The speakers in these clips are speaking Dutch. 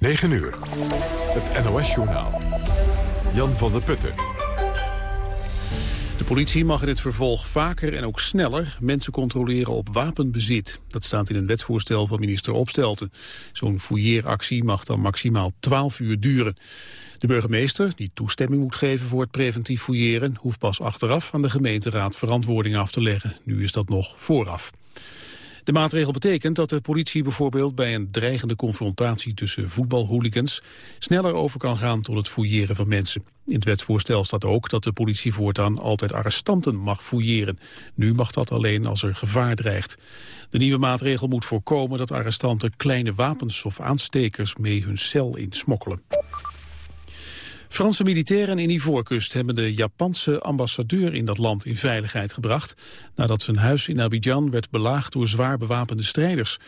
9 uur. Het NOS-journaal. Jan van der Putten. De politie mag in het vervolg vaker en ook sneller mensen controleren op wapenbezit. Dat staat in een wetsvoorstel van minister Opstelten. Zo'n fouilleeractie mag dan maximaal 12 uur duren. De burgemeester, die toestemming moet geven voor het preventief fouilleren... hoeft pas achteraf aan de gemeenteraad verantwoording af te leggen. Nu is dat nog vooraf. De maatregel betekent dat de politie bijvoorbeeld bij een dreigende confrontatie tussen voetbalhooligans sneller over kan gaan tot het fouilleren van mensen. In het wetsvoorstel staat ook dat de politie voortaan altijd arrestanten mag fouilleren. Nu mag dat alleen als er gevaar dreigt. De nieuwe maatregel moet voorkomen dat arrestanten kleine wapens of aanstekers mee hun cel insmokkelen. Franse militairen in Ivoorkust hebben de Japanse ambassadeur in dat land in veiligheid gebracht, nadat zijn huis in Abidjan werd belaagd door zwaar bewapende strijders.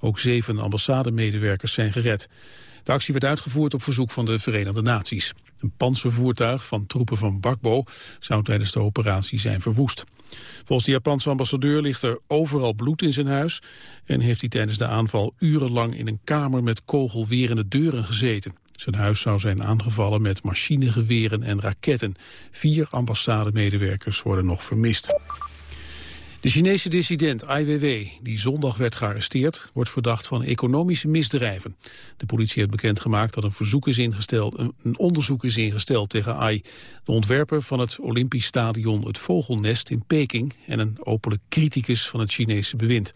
Ook zeven ambassademedewerkers zijn gered. De actie werd uitgevoerd op verzoek van de Verenigde Naties. Een panzervoertuig van troepen van Bakbo zou tijdens de operatie zijn verwoest. Volgens de Japanse ambassadeur ligt er overal bloed in zijn huis... en heeft hij tijdens de aanval urenlang in een kamer met kogelwerende deuren gezeten. Zijn huis zou zijn aangevallen met machinegeweren en raketten. Vier ambassademedewerkers worden nog vermist. De Chinese dissident Ai Weiwei, die zondag werd gearresteerd, wordt verdacht van economische misdrijven. De politie heeft bekendgemaakt dat een, verzoek is ingesteld, een onderzoek is ingesteld tegen Ai, de ontwerper van het Olympisch Stadion Het Vogelnest in Peking en een openlijk criticus van het Chinese bewind.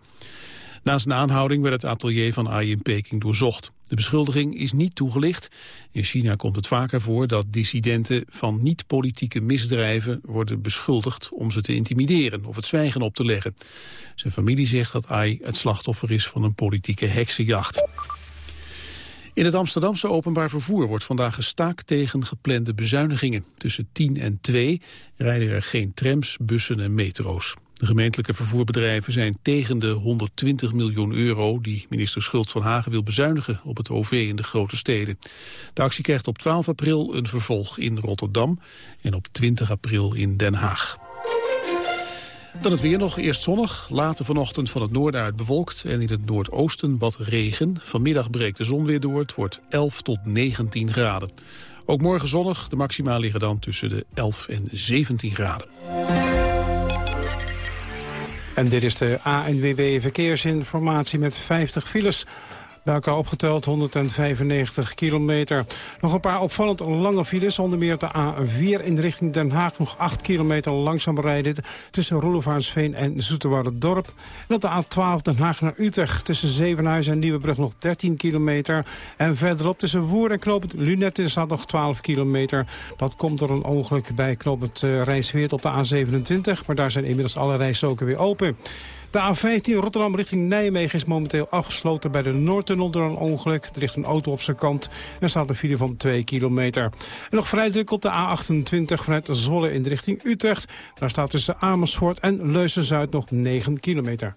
Na zijn aanhouding werd het atelier van Ai in Peking doorzocht. De beschuldiging is niet toegelicht. In China komt het vaker voor dat dissidenten van niet-politieke misdrijven worden beschuldigd om ze te intimideren of het zwijgen op te leggen. Zijn familie zegt dat Ai het slachtoffer is van een politieke heksenjacht. In het Amsterdamse openbaar vervoer wordt vandaag gestaakt tegen geplande bezuinigingen. Tussen 10 en 2 rijden er geen trams, bussen en metro's. De gemeentelijke vervoerbedrijven zijn tegen de 120 miljoen euro... die minister Schult van Hagen wil bezuinigen op het OV in de grote steden. De actie krijgt op 12 april een vervolg in Rotterdam... en op 20 april in Den Haag. Dan het weer nog, eerst zonnig, later vanochtend van het noorden uit bewolkt... en in het noordoosten wat regen. Vanmiddag breekt de zon weer door, het wordt 11 tot 19 graden. Ook morgen zonnig, de maxima liggen dan tussen de 11 en 17 graden. En dit is de ANWB Verkeersinformatie met 50 files. Bij elkaar opgeteld 195 kilometer. Nog een paar opvallend lange files. Onder meer de A4 in de richting Den Haag. Nog 8 kilometer langzaam rijden tussen Roelevaansveen en Dorp. En op de A12 Den Haag naar Utrecht. Tussen Zevenhuizen en Nieuwebrug nog 13 kilometer. En verderop tussen Woer en Knoopend Lunetten staat nog 12 kilometer. Dat komt door een ongeluk bij Knoopend uh, Rijnsweert op de A27. Maar daar zijn inmiddels alle rijstroken weer open. De A15 Rotterdam richting Nijmegen is momenteel afgesloten bij de Noordtunnel door een ongeluk. Er ligt een auto op zijn kant en staat een file van 2 kilometer. En nog vrij druk op de A28 vanuit Zwolle in de richting Utrecht. Daar staat tussen Amersfoort en Leusen-Zuid nog 9 kilometer.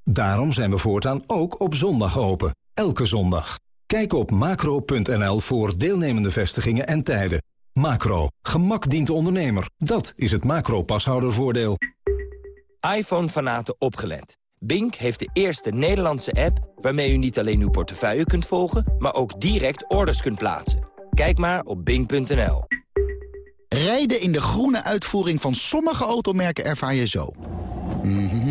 Daarom zijn we voortaan ook op zondag open. Elke zondag. Kijk op macro.nl voor deelnemende vestigingen en tijden. Macro. Gemak dient de ondernemer. Dat is het macro-pashoudervoordeel. iPhone-fanaten opgelet. Bink heeft de eerste Nederlandse app... waarmee u niet alleen uw portefeuille kunt volgen... maar ook direct orders kunt plaatsen. Kijk maar op bink.nl. Rijden in de groene uitvoering van sommige automerken ervaar je zo. Mm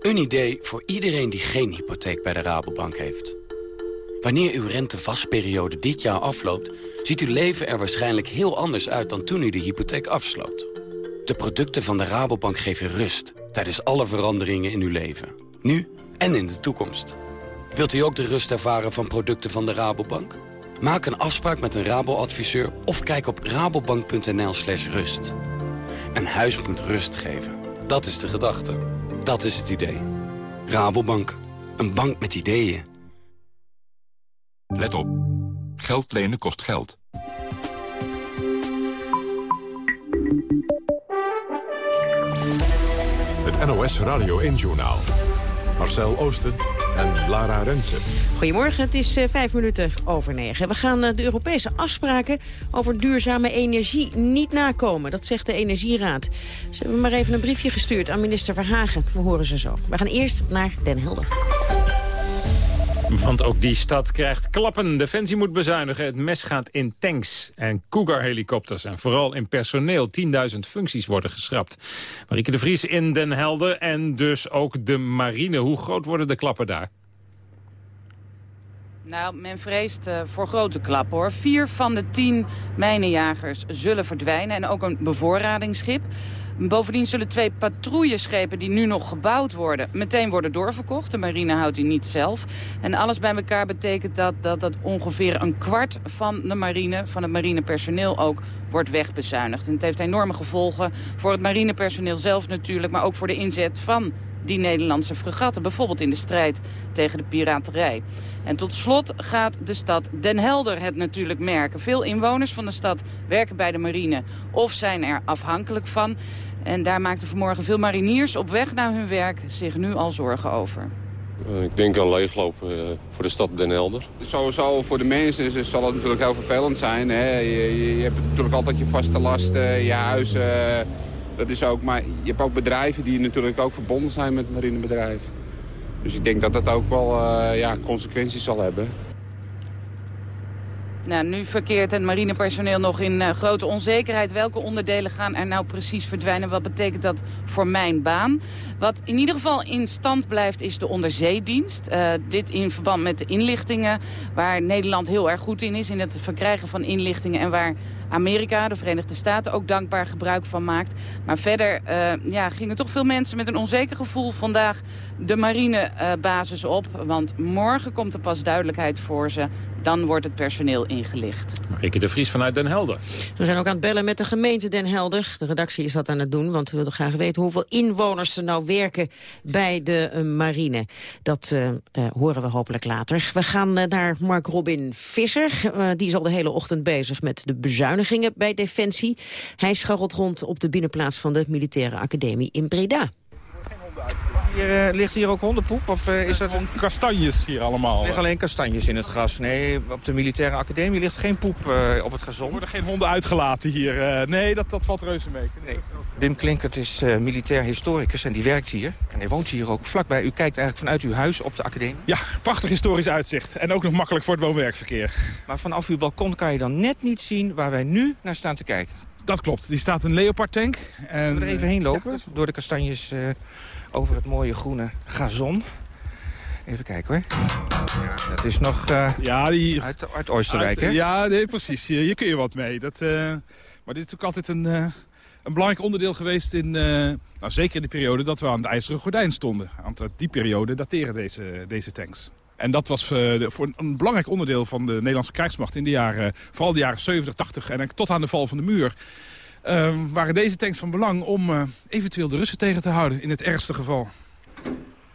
Een idee voor iedereen die geen hypotheek bij de Rabobank heeft. Wanneer uw rentevastperiode dit jaar afloopt... ziet uw leven er waarschijnlijk heel anders uit dan toen u de hypotheek afsloot. De producten van de Rabobank geven rust tijdens alle veranderingen in uw leven. Nu en in de toekomst. Wilt u ook de rust ervaren van producten van de Rabobank? Maak een afspraak met een Rabo-adviseur of kijk op rabobank.nl slash rust. Een huis moet rust geven. Dat is de gedachte. Dat is het idee. Rabobank. Een bank met ideeën. Let op. Geld lenen kost geld. Het NOS Radio 1-journaal. Marcel Oosten en Lara Rensen. Goedemorgen, het is uh, vijf minuten over negen. We gaan uh, de Europese afspraken over duurzame energie niet nakomen. Dat zegt de Energieraad. Ze hebben maar even een briefje gestuurd aan minister Verhagen. We horen ze zo. We gaan eerst naar Den Helder. Want ook die stad krijgt klappen. Defensie moet bezuinigen. Het mes gaat in tanks en Cougar-helikopters. En vooral in personeel. 10.000 functies worden geschrapt. Marieke de Vries in Den Helder. En dus ook de marine. Hoe groot worden de klappen daar? Nou, men vreest uh, voor grote klappen hoor. Vier van de tien mijnenjagers zullen verdwijnen. En ook een bevoorradingsschip. Bovendien zullen twee patrouilleschepen die nu nog gebouwd worden... meteen worden doorverkocht. De marine houdt die niet zelf. En alles bij elkaar betekent dat, dat, dat ongeveer een kwart van de marine... van het marinepersoneel ook wordt wegbezuinigd. En het heeft enorme gevolgen voor het marinepersoneel zelf natuurlijk... maar ook voor de inzet van die Nederlandse fregatten. Bijvoorbeeld in de strijd tegen de piraterij. En tot slot gaat de stad Den Helder het natuurlijk merken. Veel inwoners van de stad werken bij de marine of zijn er afhankelijk van. En daar maakten vanmorgen veel mariniers op weg naar hun werk zich nu al zorgen over. Eh, ik denk aan leegloop eh, voor de stad Den Helder. Sowieso voor de mensen zal het natuurlijk heel vervelend zijn. Hè? Je, je, hebt natuurlijk altijd je vaste lasten, je huizen. Dat is ook, maar je hebt ook bedrijven die natuurlijk ook verbonden zijn met marinebedrijven. Dus ik denk dat dat ook wel uh, ja, consequenties zal hebben. Nou, nu verkeert het marinepersoneel nog in uh, grote onzekerheid. Welke onderdelen gaan er nou precies verdwijnen? Wat betekent dat voor mijn baan? Wat in ieder geval in stand blijft is de onderzeedienst. Uh, dit in verband met de inlichtingen, waar Nederland heel erg goed in is... in het verkrijgen van inlichtingen en waar Amerika, de Verenigde Staten, ook dankbaar gebruik van maakt. Maar verder uh, ja, gingen toch veel mensen met een onzeker gevoel vandaag de marinebasis uh, op. Want morgen komt er pas duidelijkheid voor ze. Dan wordt het personeel ingelicht. Marieke de Vries vanuit Den Helder. We zijn ook aan het bellen met de gemeente Den Helder. De redactie is dat aan het doen, want we willen graag weten hoeveel inwoners er nou werken bij de uh, marine. Dat uh, uh, horen we hopelijk later. We gaan naar Mark Robin Visser. die is al de hele ochtend bezig met de bezuinigingen bij Defensie. Hij scharrelt rond op de binnenplaats van de Militaire Academie in Breda. Hier, uh, ligt hier ook hondenpoep? Of uh, is dat een... kastanjes hier allemaal? Er liggen alleen kastanjes in het gras. Nee, op de militaire academie ligt geen poep uh, op het gazon. Er worden geen honden uitgelaten hier. nee, dat, dat valt reuze mee. Nee. Wim Klinkert is militair historicus en die werkt hier. En hij woont hier ook vlakbij. U kijkt eigenlijk vanuit uw huis op de academie. Ja, prachtig historisch uitzicht. En ook nog makkelijk voor het woon-werkverkeer. Maar vanaf uw balkon kan je dan net niet zien waar wij nu naar staan te kijken. Dat klopt. Die staat een Leopard tank. En... Zullen we er even heen lopen? Ja, door de kastanjes over het mooie groene gazon. Even kijken hoor. Ja, dat is nog uh, ja, die, uit, uit Oosterwijk, uit, hè? Ja, nee, precies. Hier, hier kun je wat mee. Dat, uh, maar dit is ook altijd een, uh, een belangrijk onderdeel geweest... in, nou, zeker in de periode dat we aan het IJzeren Gordijn stonden. Want die periode dateren deze, deze tanks. En dat was voor een belangrijk onderdeel van de Nederlandse krijgsmacht... in de jaren, vooral de jaren 70, 80 en tot aan de val van de muur... Uh, waren deze tanks van belang om uh, eventueel de Russen tegen te houden in het ergste geval.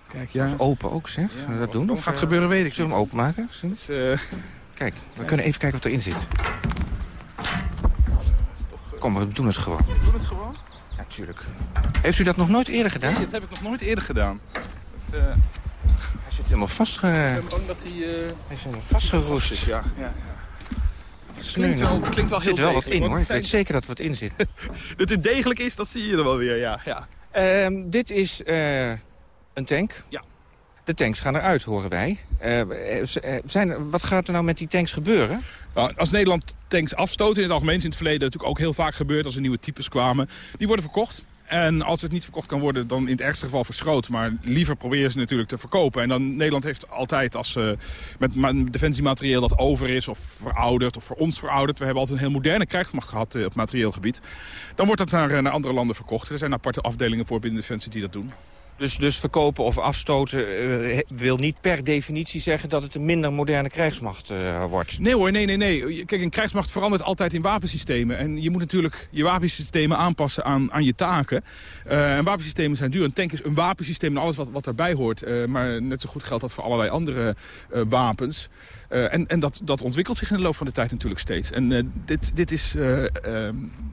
Kijk, ja. Dat is open ook, zeg. Zullen we dat doen? Of gaat gebeuren, weet ik Zullen we hem openmaken? Dus, uh... Kijk, we kunnen even kijken wat erin zit. Kom, we doen het gewoon. We doen het gewoon? Ja, tuurlijk. Heeft u dat nog nooit eerder gedaan? Nee, dat heb ik nog nooit eerder gedaan. Dat, Hij zit helemaal vast... Ik ben bang dat hij... Hij is helemaal vastgeroest. Ja, ja. Het klinkt wel, klinkt wel heel zit wel wat in, hoor. Ik weet zeker dat wat in zit. dat het degelijk is, dat zie je er wel weer, ja. ja. Uh, dit is uh, een tank. Ja. De tanks gaan eruit, horen wij. Uh, zijn, wat gaat er nou met die tanks gebeuren? Nou, als Nederland tanks afstoot, in het algemeen is in het verleden natuurlijk ook heel vaak gebeurd als er nieuwe types kwamen. Die worden verkocht. En als het niet verkocht kan worden, dan in het ergste geval verschroot. Maar liever proberen ze natuurlijk te verkopen. En dan Nederland heeft altijd als uh, met defensiematerieel dat over is... of verouderd of voor ons verouderd. We hebben altijd een heel moderne krijgsmacht gehad uh, op materieel gebied. Dan wordt dat naar, naar andere landen verkocht. Er zijn aparte afdelingen voor binnen Defensie die dat doen. Dus, dus verkopen of afstoten uh, wil niet per definitie zeggen dat het een minder moderne krijgsmacht uh, wordt. Nee hoor, nee, nee, nee. Kijk, een krijgsmacht verandert altijd in wapensystemen. En je moet natuurlijk je wapensystemen aanpassen aan, aan je taken. Uh, en wapensystemen zijn duur. Een tank is een wapensysteem en alles wat, wat daarbij hoort. maar net zo goed geldt dat voor allerlei andere wapens. En en dat, dat ontwikkelt zich in de loop van de tijd natuurlijk steeds. En dit, dit is uh,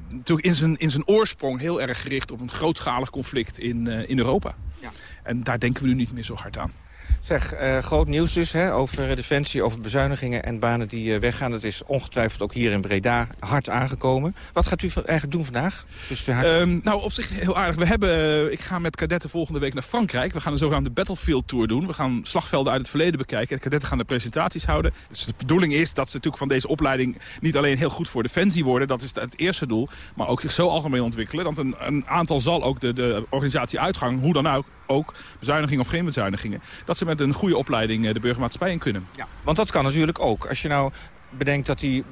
natuurlijk in zijn, in zijn oorsprong heel erg gericht op een grootschalig conflict in, in Europa. Ja. En daar denken we nu niet meer zo hard aan. Zeg, uh, groot nieuws dus hè, over defensie, over bezuinigingen en banen die uh, weggaan. Dat is ongetwijfeld ook hier in Breda hard aangekomen. Wat gaat u eigenlijk doen vandaag? Dus um, nou, op zich heel aardig. We hebben, uh, ik ga met kadetten volgende week naar Frankrijk. We gaan een zogenaamde Battlefield Tour doen. We gaan slagvelden uit het verleden bekijken. De kadetten gaan de presentaties houden. Dus de bedoeling is dat ze natuurlijk van deze opleiding... niet alleen heel goed voor defensie worden, dat is het eerste doel... maar ook zich zo algemeen ontwikkelen. Dat een, een aantal zal ook de, de organisatie uitgang, hoe dan ook, ook, bezuinigingen of geen bezuinigingen... dat ze met een goede opleiding eh, de burgermaatschappij in kunnen. Ja, want dat kan natuurlijk ook. Als je nou bedenkt dat die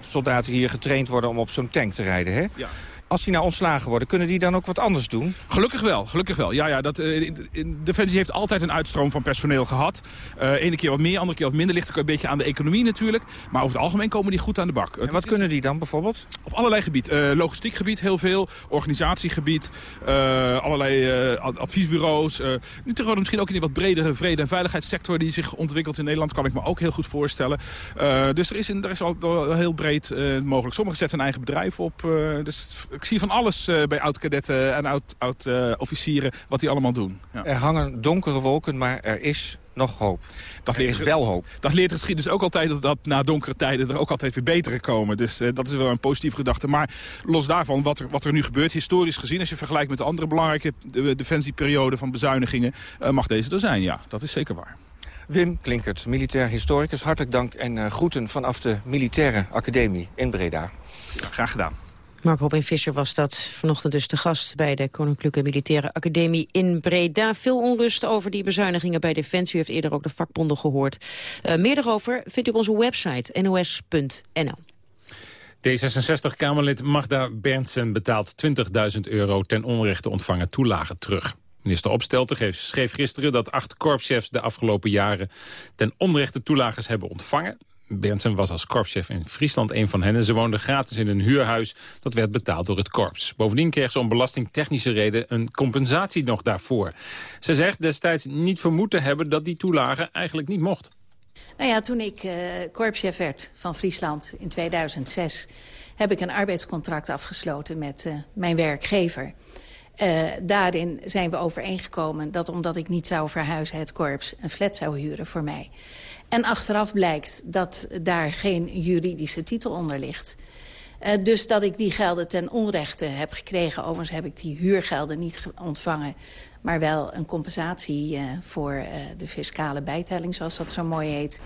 soldaten hier getraind worden om op zo'n tank te rijden... Hè? Ja. Als die nou ontslagen worden, kunnen die dan ook wat anders doen? Gelukkig wel, gelukkig wel. Ja, ja, dat, uh, Defensie heeft altijd een uitstroom van personeel gehad. Uh, ene keer wat meer, andere keer wat minder. Ligt ook een beetje aan de economie natuurlijk. Maar over het algemeen komen die goed aan de bak. En wat kunnen die dan bijvoorbeeld? Op allerlei gebied. Uh, logistiek gebied heel veel. Organisatiegebied. allerlei adviesbureaus. nu tegenwoordig misschien ook in die wat bredere vrede- en veiligheidssector... die zich ontwikkelt in Nederland, kan ik me ook heel goed voorstellen. dus er is, een, er is al heel breed mogelijk. Sommigen zetten een eigen bedrijf op. dus ik zie van alles uh, bij oud-kadetten en oud-officieren oud, uh, wat die allemaal doen. Ja. Er hangen donkere wolken, maar er is nog hoop. Dat leert, is wel hoop. Dat leert de geschiedenis ook altijd dat, dat na donkere tijden er ook altijd weer betere komen. Dus uh, dat is wel een positieve gedachte. Maar los daarvan, wat er, wat er nu gebeurt, historisch gezien... als je vergelijkt met de andere belangrijke de, defensieperiode van bezuinigingen... Uh, mag deze er zijn, ja. Dat is zeker waar. Wim Klinkert, militair historicus. Hartelijk dank en uh, groeten vanaf de Militaire Academie in Breda. Ja, graag gedaan. Mark Robin Visser was dat vanochtend dus de gast bij de Koninklijke Militaire Academie in Breda. Veel onrust over die bezuinigingen bij Defensie. U heeft eerder ook de vakbonden gehoord. Uh, meer daarover vindt u op onze website nos.nl. D66-Kamerlid Magda Berndsen betaalt 20.000 euro ten onrechte ontvangen toelagen terug. Minister Opstelten schreef gisteren dat acht korpschefs de afgelopen jaren ten onrechte toelages hebben ontvangen. Berndsen was als korpschef in Friesland een van hen... en ze woonde gratis in een huurhuis dat werd betaald door het korps. Bovendien kreeg ze om belastingtechnische reden een compensatie nog daarvoor. Ze zegt destijds niet vermoed te hebben dat die toelage eigenlijk niet mocht. Nou ja, toen ik uh, korpschef werd van Friesland in 2006... heb ik een arbeidscontract afgesloten met uh, mijn werkgever... Uh, daarin zijn we overeengekomen dat omdat ik niet zou verhuizen... het korps een flat zou huren voor mij. En achteraf blijkt dat daar geen juridische titel onder ligt. Uh, dus dat ik die gelden ten onrechte heb gekregen. Overigens heb ik die huurgelden niet ontvangen. Maar wel een compensatie uh, voor de fiscale bijtelling, zoals dat zo mooi heet.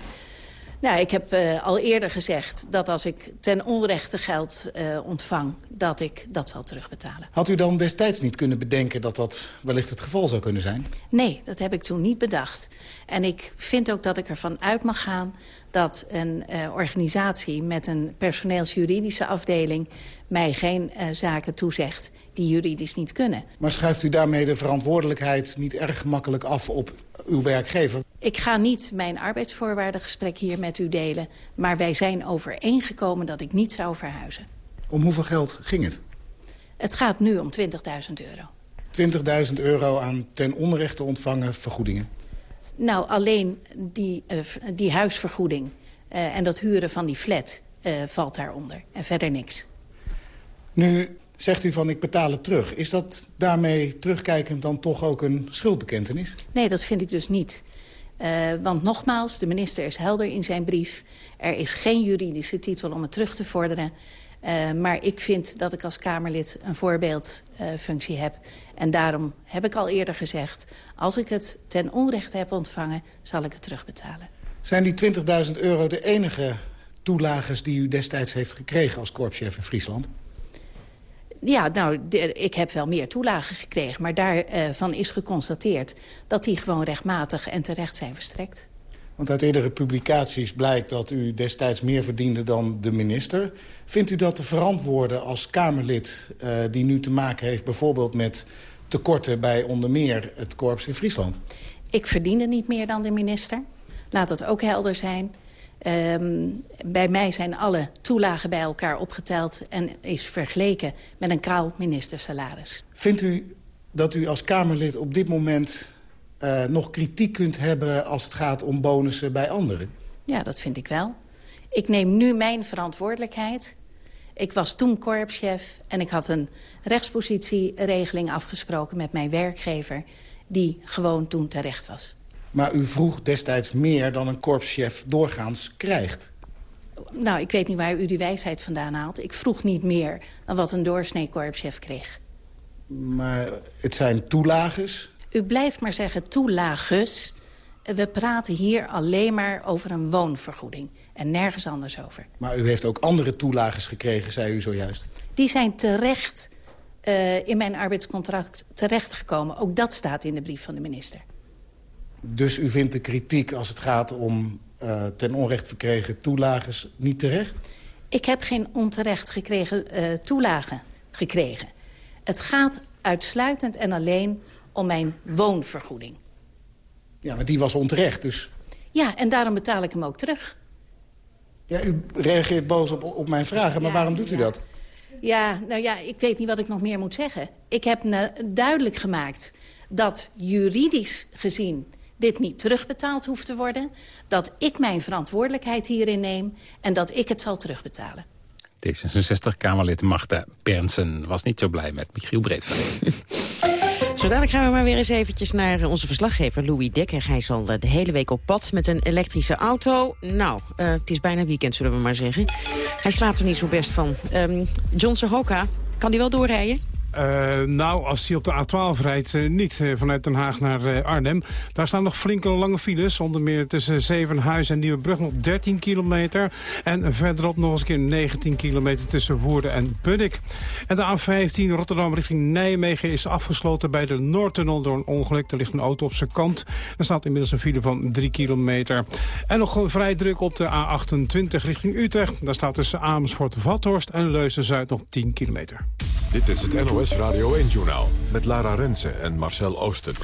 Nou, ik heb uh, al eerder gezegd dat als ik ten onrechte geld uh, ontvang... dat ik dat zal terugbetalen. Had u dan destijds niet kunnen bedenken dat dat wellicht het geval zou kunnen zijn? Nee, dat heb ik toen niet bedacht. En ik vind ook dat ik ervan uit mag gaan dat een uh, organisatie met een personeelsjuridische afdeling... mij geen uh, zaken toezegt die juridisch niet kunnen. Maar schuift u daarmee de verantwoordelijkheid niet erg makkelijk af op uw werkgever? Ik ga niet mijn arbeidsvoorwaardengesprek hier met u delen... maar wij zijn overeengekomen dat ik niet zou verhuizen. Om hoeveel geld ging het? Het gaat nu om 20.000 euro. 20.000 euro aan ten onrechte ontvangen vergoedingen? Nou, alleen die, uh, die huisvergoeding uh, en dat huren van die flat uh, valt daaronder. En verder niks. Nu zegt u van ik betaal het terug. Is dat daarmee terugkijkend dan toch ook een schuldbekentenis? Nee, dat vind ik dus niet. Uh, want nogmaals, de minister is helder in zijn brief. Er is geen juridische titel om het terug te vorderen. Uh, maar ik vind dat ik als Kamerlid een voorbeeldfunctie uh, heb. En daarom heb ik al eerder gezegd... als ik het ten onrechte heb ontvangen, zal ik het terugbetalen. Zijn die 20.000 euro de enige toelages die u destijds heeft gekregen als korpschef in Friesland? Ja, nou, ik heb wel meer toelagen gekregen. Maar daarvan is geconstateerd dat die gewoon rechtmatig en terecht zijn verstrekt. Want uit eerdere publicaties blijkt dat u destijds meer verdiende dan de minister. Vindt u dat te verantwoorden als Kamerlid uh, die nu te maken heeft... bijvoorbeeld met tekorten bij onder meer het korps in Friesland? Ik verdiende niet meer dan de minister. Laat dat ook helder zijn. Um, bij mij zijn alle toelagen bij elkaar opgeteld... en is vergeleken met een kaal ministersalaris. Vindt u dat u als Kamerlid op dit moment uh, nog kritiek kunt hebben... als het gaat om bonussen bij anderen? Ja, dat vind ik wel. Ik neem nu mijn verantwoordelijkheid. Ik was toen korpschef en ik had een rechtspositieregeling afgesproken... met mijn werkgever, die gewoon toen terecht was. Maar u vroeg destijds meer dan een korpschef doorgaans krijgt. Nou, ik weet niet waar u die wijsheid vandaan haalt. Ik vroeg niet meer dan wat een doorsnee korpschef kreeg. Maar het zijn toelages? U blijft maar zeggen toelages. We praten hier alleen maar over een woonvergoeding. En nergens anders over. Maar u heeft ook andere toelages gekregen, zei u zojuist. Die zijn terecht uh, in mijn arbeidscontract terechtgekomen. Ook dat staat in de brief van de minister. Dus u vindt de kritiek als het gaat om uh, ten onrecht verkregen toelages niet terecht? Ik heb geen onterecht gekregen uh, toelagen gekregen. Het gaat uitsluitend en alleen om mijn woonvergoeding. Ja, maar die was onterecht, dus... Ja, en daarom betaal ik hem ook terug. Ja, u reageert boos op, op mijn vragen, maar waarom doet u dat? Ja, nou ja, ik weet niet wat ik nog meer moet zeggen. Ik heb duidelijk gemaakt dat juridisch gezien dit niet terugbetaald hoeft te worden. Dat ik mijn verantwoordelijkheid hierin neem en dat ik het zal terugbetalen. D66-Kamerlid Magda Bernsen was niet zo blij met Michiel Breedveld. Zo dadelijk gaan we maar weer eens eventjes naar onze verslaggever Louis Dekker. Hij zal de hele week op pad met een elektrische auto. Nou, uh, het is bijna weekend, zullen we maar zeggen. Hij slaapt er niet zo best van. Um, John Sohoka, kan die wel doorrijden? Uh, nou, als hij op de A12 rijdt, uh, niet uh, vanuit Den Haag naar Arnhem. Daar staan nog flinke lange files. Onder meer tussen Zevenhuizen en Nieuwebrug nog 13 kilometer. En verderop nog eens een keer 19 kilometer tussen Woerden en Bunnik. En de A15 Rotterdam richting Nijmegen is afgesloten bij de Noordtunnel door een ongeluk. Er ligt een auto op zijn kant. Er staat inmiddels een file van 3 kilometer. En nog vrij druk op de A28 richting Utrecht. Daar staat tussen Amersfoort, Vathorst en Leusden-Zuid nog 10 kilometer. Dit is het NOS Radio 1-journaal met Lara Rensen en Marcel Oosten.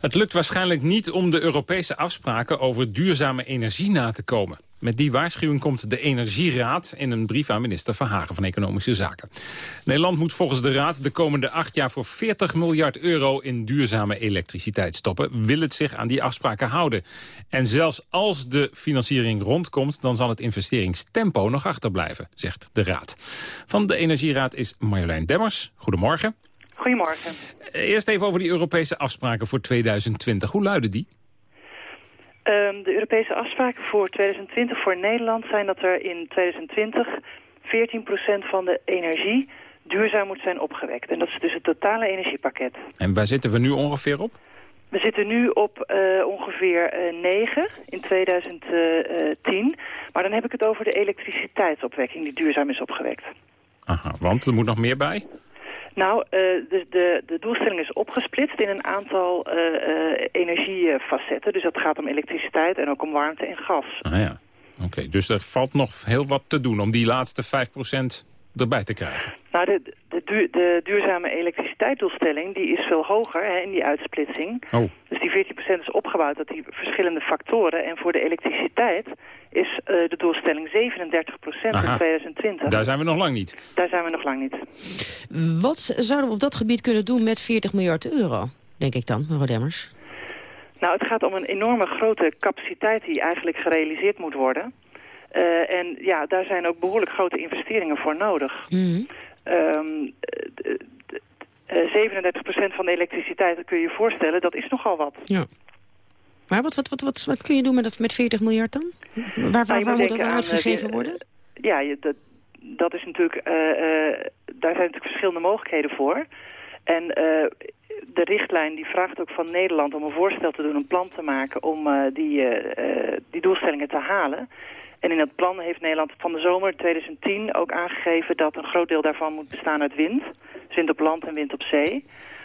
Het lukt waarschijnlijk niet om de Europese afspraken over duurzame energie na te komen. Met die waarschuwing komt de Energieraad in een brief aan minister Verhagen van Economische Zaken. Nederland moet volgens de Raad de komende acht jaar voor 40 miljard euro in duurzame elektriciteit stoppen. Wil het zich aan die afspraken houden. En zelfs als de financiering rondkomt, dan zal het investeringstempo nog achterblijven, zegt de Raad. Van de Energieraad is Marjolein Demmers. Goedemorgen. Goedemorgen. Eerst even over die Europese afspraken voor 2020. Hoe luiden die? Um, de Europese afspraken voor 2020 voor Nederland zijn dat er in 2020 14% van de energie duurzaam moet zijn opgewekt. En dat is dus het totale energiepakket. En waar zitten we nu ongeveer op? We zitten nu op uh, ongeveer uh, eh, 9 in 2010. Maar dan heb ik het over de elektriciteitsopwekking die duurzaam is opgewekt. Aha, want er moet nog meer bij? Nou, uh, de, de, de doelstelling is opgesplitst in een aantal uh, uh, energiefacetten. Dus dat gaat om elektriciteit en ook om warmte en gas. Ah ja, oké. Dus er valt nog heel wat te doen om die laatste 5% erbij te krijgen. Nou, de, de, duur, de duurzame elektriciteitsdoelstelling die is veel hoger hè, in die uitsplitsing. Oh. Dus die 14% is opgebouwd uit die verschillende factoren. En voor de elektriciteit is uh, de doelstelling 37% in 2020. Daar zijn we nog lang niet. Daar zijn we nog lang niet. Wat zouden we op dat gebied kunnen doen met 40 miljard euro, denk ik dan, mevrouw Demmers? Nou, het gaat om een enorme grote capaciteit die eigenlijk gerealiseerd moet worden. Uh, en ja, daar zijn ook behoorlijk grote investeringen voor nodig. Mm um, 37% van de elektriciteit, dat kun je je voorstellen, dat is nogal wat. Ja. Maar wat, wat, wat, wat, wat kun je doen met, met 40 miljard dan? Waar, waar, nou, waar moet dat dan uitgegeven worden? Ja, dat, dat is natuurlijk, uh, uh, daar zijn natuurlijk verschillende mogelijkheden voor. En uh, de richtlijn die vraagt ook van Nederland om een voorstel te doen, een plan te maken om die, die doelstellingen te halen. En in dat plan heeft Nederland van de zomer 2010 ook aangegeven dat een groot deel daarvan moet bestaan uit wind. Dus wind op land en wind op zee.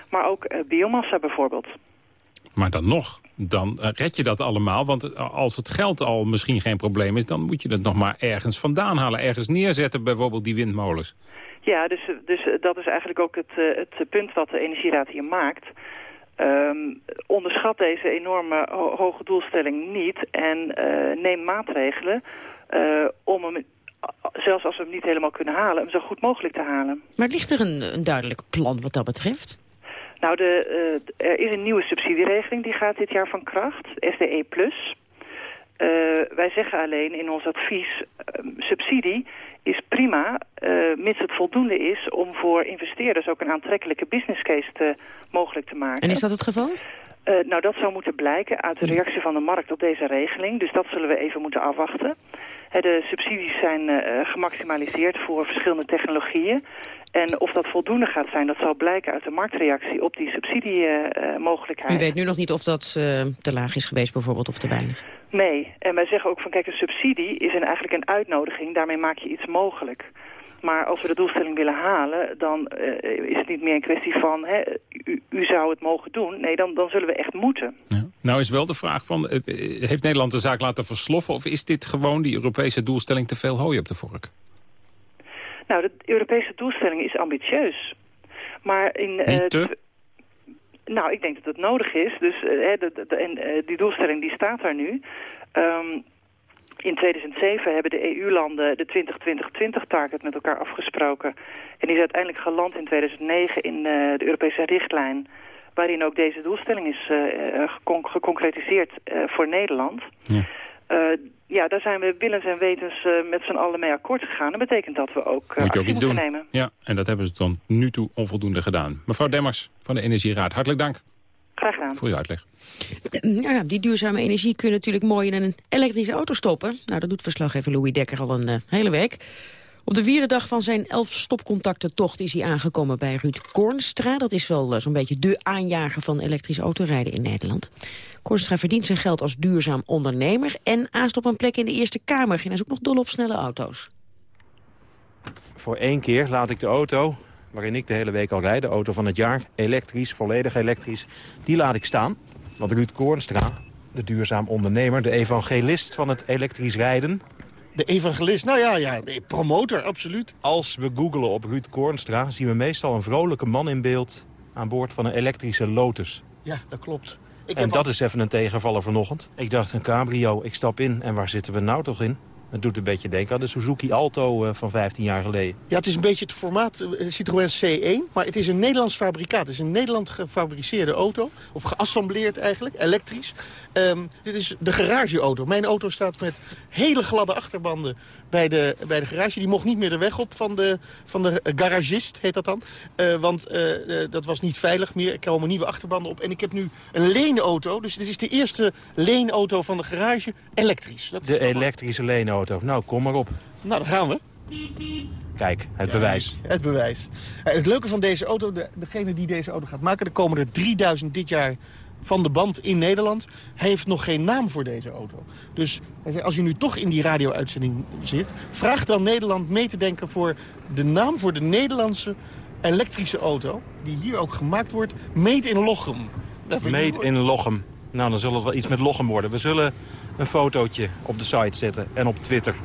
Maar ook eh, biomassa bijvoorbeeld. Maar dan nog, dan eh, red je dat allemaal. Want eh, als het geld al misschien geen probleem is... dan moet je het nog maar ergens vandaan halen. Ergens neerzetten, bijvoorbeeld die windmolens. Ja, dus, dus eh, dat is eigenlijk ook het, het punt wat de Energieraad hier maakt. Ehm, onderschat deze enorme ho- hoge doelstelling niet en eh, neem maatregelen eh, om hem, zelfs als we hem niet helemaal kunnen halen, hem zo goed mogelijk te halen. Maar ligt er een, een duidelijk plan wat dat betreft? Nou, de, eh, er is een nieuwe subsidieregeling die gaat dit jaar van kracht, SDE+. Eh, wij zeggen alleen in ons advies, ehm, subsidie is prima, eh, mits het voldoende is om voor investeerders ook een aantrekkelijke business case te, mogelijk te maken. En is dat het geval? Eh, nou, dat zou moeten blijken uit de reactie van de markt op deze regeling. Dus dat zullen we even moeten afwachten. Hè, de subsidies zijn eh, gemaximaliseerd voor verschillende technologieën. En of dat voldoende gaat zijn, dat zal blijken uit de marktreactie op die subsidiemogelijkheid. U weet nu nog niet of dat eh, te laag is geweest bijvoorbeeld of te weinig. Nee, en wij zeggen ook van kijk, een subsidie is een, eigenlijk een uitnodiging. Daarmee maak je iets mogelijk. Maar als we de doelstelling willen halen, dan eh, is het niet meer een kwestie van... Hè, u, u zou het mogen doen. Nee, dan, dan zullen we echt moeten. Nou is wel de vraag van, eh, eh, heeft Nederland de zaak laten versloffen... of is dit gewoon die Europese doelstelling te veel hooi op de vork? Nou, de Europese doelstelling is ambitieus. Maar in... eh, Niet te? nou, ik denk dat het nodig is. Dus de, de- en, die doelstelling die staat daar nu. Ehm, in 2007 hebben de EU-landen de 20-20-20-target met elkaar afgesproken. En die is uiteindelijk geland in 2009 in eh, de Europese richtlijn... waarin ook deze doelstelling is eh, eh, gecon- geconcretiseerd voor Nederland. Ja. Ja, daar zijn we willens en wetens met z'n allen mee akkoord gegaan. Dat betekent dat we ook, Moet je ook iets doen. nemen. Ja, en dat hebben ze tot nu toe onvoldoende gedaan. Mevrouw Demmers van de Energieraad, hartelijk dank Graag gedaan. voor uw uitleg. Ja, die duurzame energie kun je natuurlijk mooi in een elektrische auto stoppen. Nou, dat doet verslaggever Louis Dekker al een eh, hele week. Op de vierde dag van zijn elf stopcontactentocht is hij aangekomen bij Ruud Kornstra. Dat is wel eh, zo'n beetje de aanjager van elektrisch autorijden in Nederland. Kornstra verdient zijn geld als duurzaam ondernemer... en aast op een plek in de Eerste Kamer. En hij is ook nog dol op snelle auto's. Voor één keer laat ik de auto, waarin ik de hele week al rijd... de auto van het jaar, elektrisch, volledig elektrisch, die laat ik staan. Want Ruud Koornstra, de duurzaam ondernemer, de evangelist van het elektrisch rijden... De evangelist, nou ja, ja de promotor, absoluut. Als we googelen op Ruud Koornstra... zien we meestal een vrolijke man in beeld aan boord van een elektrische Lotus. Ja, dat klopt. Ik en dat al- is even een tegenvaller vanochtend. Ik dacht, een cabrio, ik stap in en waar zitten we nou toch in? Het doet een beetje denken aan de Suzuki Alto eh, van 15 jaar geleden. Ja, het is een beetje het formaat eh, Citroën C1, maar het is een Nederlands fabrikaat. Het is een Nederland gefabriceerde auto, of geassembleerd eigenlijk, elektrisch. Ehm, dit is de garageauto. Mijn auto staat met hele gladde achterbanden bij de, bij de garage. Die mocht niet meer de weg op van de, van de garagist, heet dat dan. Eh, want eh, eh, dat was niet veilig meer. Er komen nieuwe achterbanden op. En ik heb nu een leenauto, dus dit is de eerste leenauto van de garage, elektrisch. Dat De elektrische leenauto. Nou, kom maar op. Nou, daar gaan we. Kijk, het bewijs. Het bewijs. Het leuke van deze auto, de, degene die deze auto gaat maken... er komen er 3000 dit jaar van de band in Nederland. Hij heeft nog geen naam voor deze auto. Dus als u nu toch in die radio-uitzending zit... vraag dan Nederland mee te denken voor de naam voor de Nederlandse elektrische auto... die hier ook gemaakt wordt, Made in Lochem. Ik- Meet in Lochem. Nou, dan zal het wel iets met Lochem worden. We zullen een fotootje op de site zetten en op Twitter.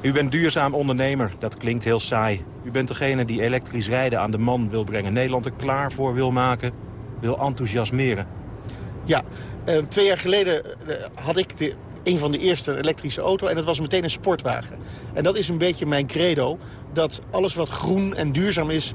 U bent duurzaam ondernemer. Dat klinkt heel saai. U bent degene die elektrisch rijden aan de man wil brengen. Nederland er klaar voor wil maken, wil enthousiasmeren. Ja, eh, twee jaar geleden eh, had ik een van de eerste elektrische auto... en dat was meteen een sportwagen. En dat is een beetje mijn credo... dat alles wat groen en duurzaam is...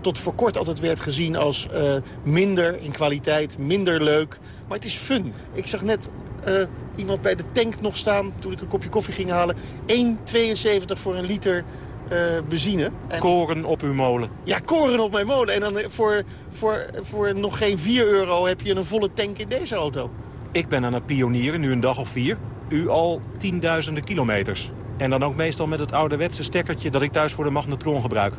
tot voor kort altijd werd gezien als eh, minder in kwaliteit, minder leuk. Maar het is fun. Ik zag net eh, iemand bij de tank nog staan... toen ik een kopje koffie ging halen. 1,72 voor een liter eh, benzine. En- Koren op uw molen. ja, koren op mijn molen. En dan eh, voor, voor, voor nog geen 4 euro heb je een volle tank in deze auto. Ik ben aan het pionieren, nu een dag of vier. U al tienduizenden kilometers. En dan ook meestal met het ouderwetse stekkertje dat ik thuis voor de magnetron gebruik.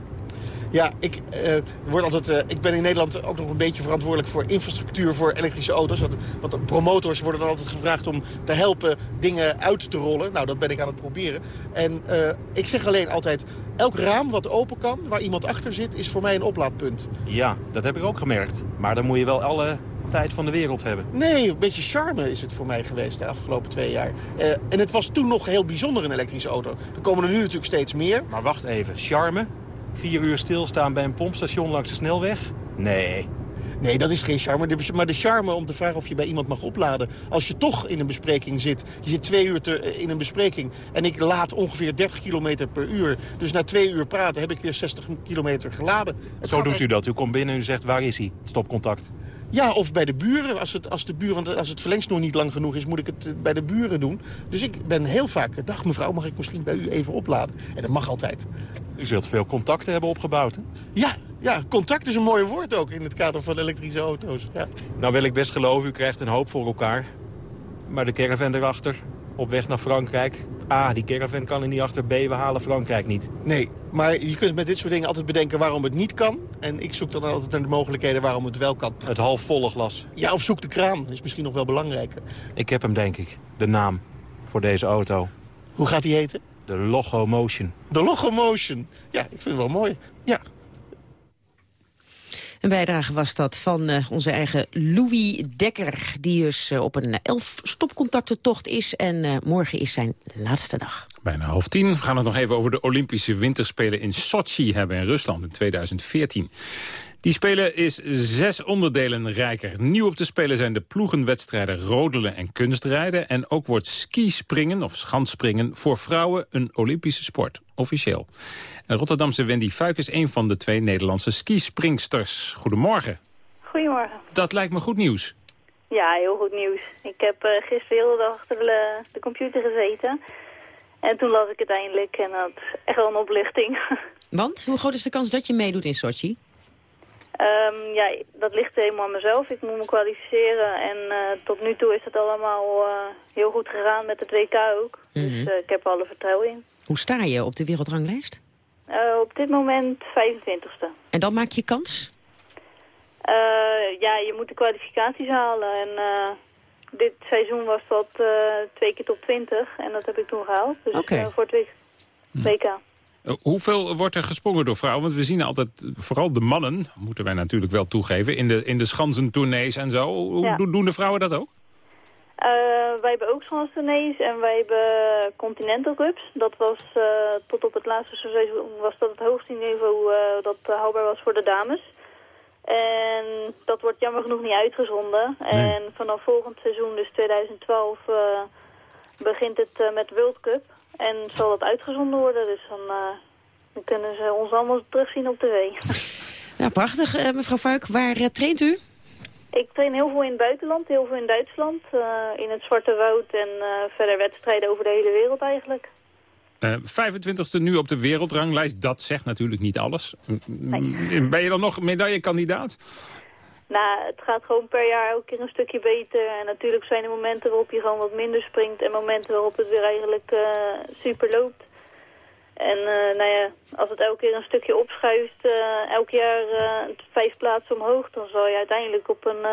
Ja, ik, uh, word altijd, uh, ik ben in Nederland ook nog een beetje verantwoordelijk voor infrastructuur voor elektrische auto's. Want, promotors worden dan altijd gevraagd om te helpen dingen uit te rollen. Nou, dat ben ik aan het proberen. En uh, ik zeg alleen altijd, elk raam wat open kan, waar iemand achter zit, is voor mij een oplaadpunt. Ja, dat heb ik ook gemerkt. Maar dan moet je wel alle tijd van de wereld hebben. Nee, een beetje charme is het voor mij geweest de afgelopen twee jaar. Uh, en het was toen nog heel bijzonder, een elektrische auto. Er komen er nu natuurlijk steeds meer. Maar wacht even, charme? Vier uur stilstaan bij een pompstation langs de snelweg? Nee. Nee, dat is geen charme. Maar de charme om te vragen of je bij iemand mag opladen. Als je toch in een bespreking zit. Je zit twee uur te, in een bespreking. En ik laad ongeveer 30 kilometer per uur. Dus na twee uur praten heb ik weer 60 kilometer geladen. Het Zo doet u dat. U komt binnen en u zegt waar is hij? Stopcontact. Ja, of bij de buren. Als het, als de buren, want als het verlengsnoer niet lang genoeg is, moet ik het bij de buren doen. Dus ik ben heel vaak, dag mevrouw, mag ik misschien bij u even opladen? En dat mag altijd. U zult veel contacten hebben opgebouwd, hè? Ja, ja, contact is een mooi woord ook in het kader van elektrische auto's. Ja. Nou wil ik best geloven, u krijgt een hoop voor elkaar. Maar de caravan erachter, op weg naar Frankrijk. A, die caravan kan er niet achter. B, we halen Frankrijk niet. Nee, maar je kunt met dit soort dingen altijd bedenken waarom het niet kan. En ik zoek dan altijd naar de mogelijkheden waarom het wel kan. Het halfvolle glas. Ja, of zoek de kraan. Dat is misschien nog wel belangrijker. Ik heb hem, denk ik. De naam voor deze auto. Hoe gaat die heten? De Logomotion. De Logomotion. Ja, ik vind het wel mooi. Ja. Een bijdrage was dat van uh, onze eigen Louis Dekker... die dus uh, op een elf stopcontactentocht is. En uh, morgen is zijn laatste dag. Bijna half tien. We gaan het nog even over de Olympische Winterspelen in Sochi hebben in Rusland in 2014. Die Spelen is zes onderdelen rijker. Nieuw op te spelen zijn de ploegenwedstrijden rodelen en kunstrijden. En ook wordt skispringen of schanspringen voor vrouwen een Olympische sport. Officieel. En Rotterdamse Wendy Fuik is een van de twee Nederlandse skispringsters. Goedemorgen. Goedemorgen. Dat lijkt me goed nieuws. Ja, heel goed nieuws. Ik heb uh, gisteren de hele dag achter de, de, computer gezeten. En toen las ik het eindelijk en dat is echt wel een oplichting. Want? Hoe groot is de kans dat je meedoet in Sochi? Um, ja, dat ligt helemaal aan mezelf. Ik moet me kwalificeren en uh, tot nu toe is het allemaal uh, heel goed gegaan met het WK ook. Mm -hmm. Dus uh, ik heb er alle vertrouwen in. Hoe sta je op de wereldranglijst? op dit moment 25ste. En dan maak je kans? ja, je moet de kwalificaties halen en dit seizoen was dat twee keer top 20 en dat heb ik toen gehaald. Dus okay. voor het WK. Hoeveel wordt er gesprongen door vrouwen? Want we zien altijd, vooral de mannen, moeten wij natuurlijk wel toegeven... in de, in de schansentournees en zo. Hoe ja. doen de vrouwen dat ook? Uh, wij hebben ook schansentournees en wij hebben Continental Cups. Dat was uh, tot op het laatste seizoen was dat het hoogste niveau uh, dat haalbaar was voor de dames. En dat wordt jammer genoeg niet uitgezonden. Nee. En vanaf volgend seizoen, dus 2012, begint het met World Cup. En zal dat uitgezonden worden, dus dan, uh, dan kunnen ze ons allemaal terugzien op tv. Ja, prachtig. Uh, mevrouw Fuik, waar uh, traint u? Ik train heel veel in het buitenland, heel veel in Duitsland. in het Zwarte Woud en verder wedstrijden over de hele wereld eigenlijk. 25e nu op de wereldranglijst, dat zegt natuurlijk niet alles. Nee. Ben je dan nog medaillekandidaat? Nou, het gaat gewoon per jaar elke keer een stukje beter. En natuurlijk zijn er momenten waarop je gewoon wat minder springt... en momenten waarop het weer eigenlijk uh, super loopt. En uh, nou ja, als het elke keer een stukje opschuift, uh, elk jaar vijf plaatsen omhoog... dan zal je uiteindelijk op een,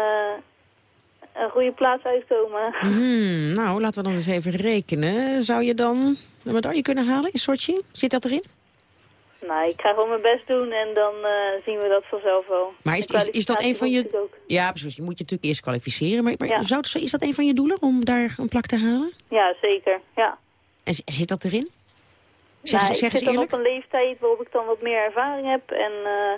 een goede plaats uitkomen. Hmm, nou, laten we dan eens even rekenen. Zou je dan een medaille kunnen halen in Sochi? Zit dat erin? Nou, ik ga gewoon mijn best doen en dan uh, zien we dat vanzelf wel. Maar is, is, is dat een van je... Ja, precies. Je moet je natuurlijk eerst kwalificeren. Maar, maar ja. zou, is dat een van je doelen om daar een plak te halen? Ja, zeker. Ja. En zit dat erin? Zeg, nou, zeg ik zit dan op een leeftijd waarop ik dan wat meer ervaring heb. En uh,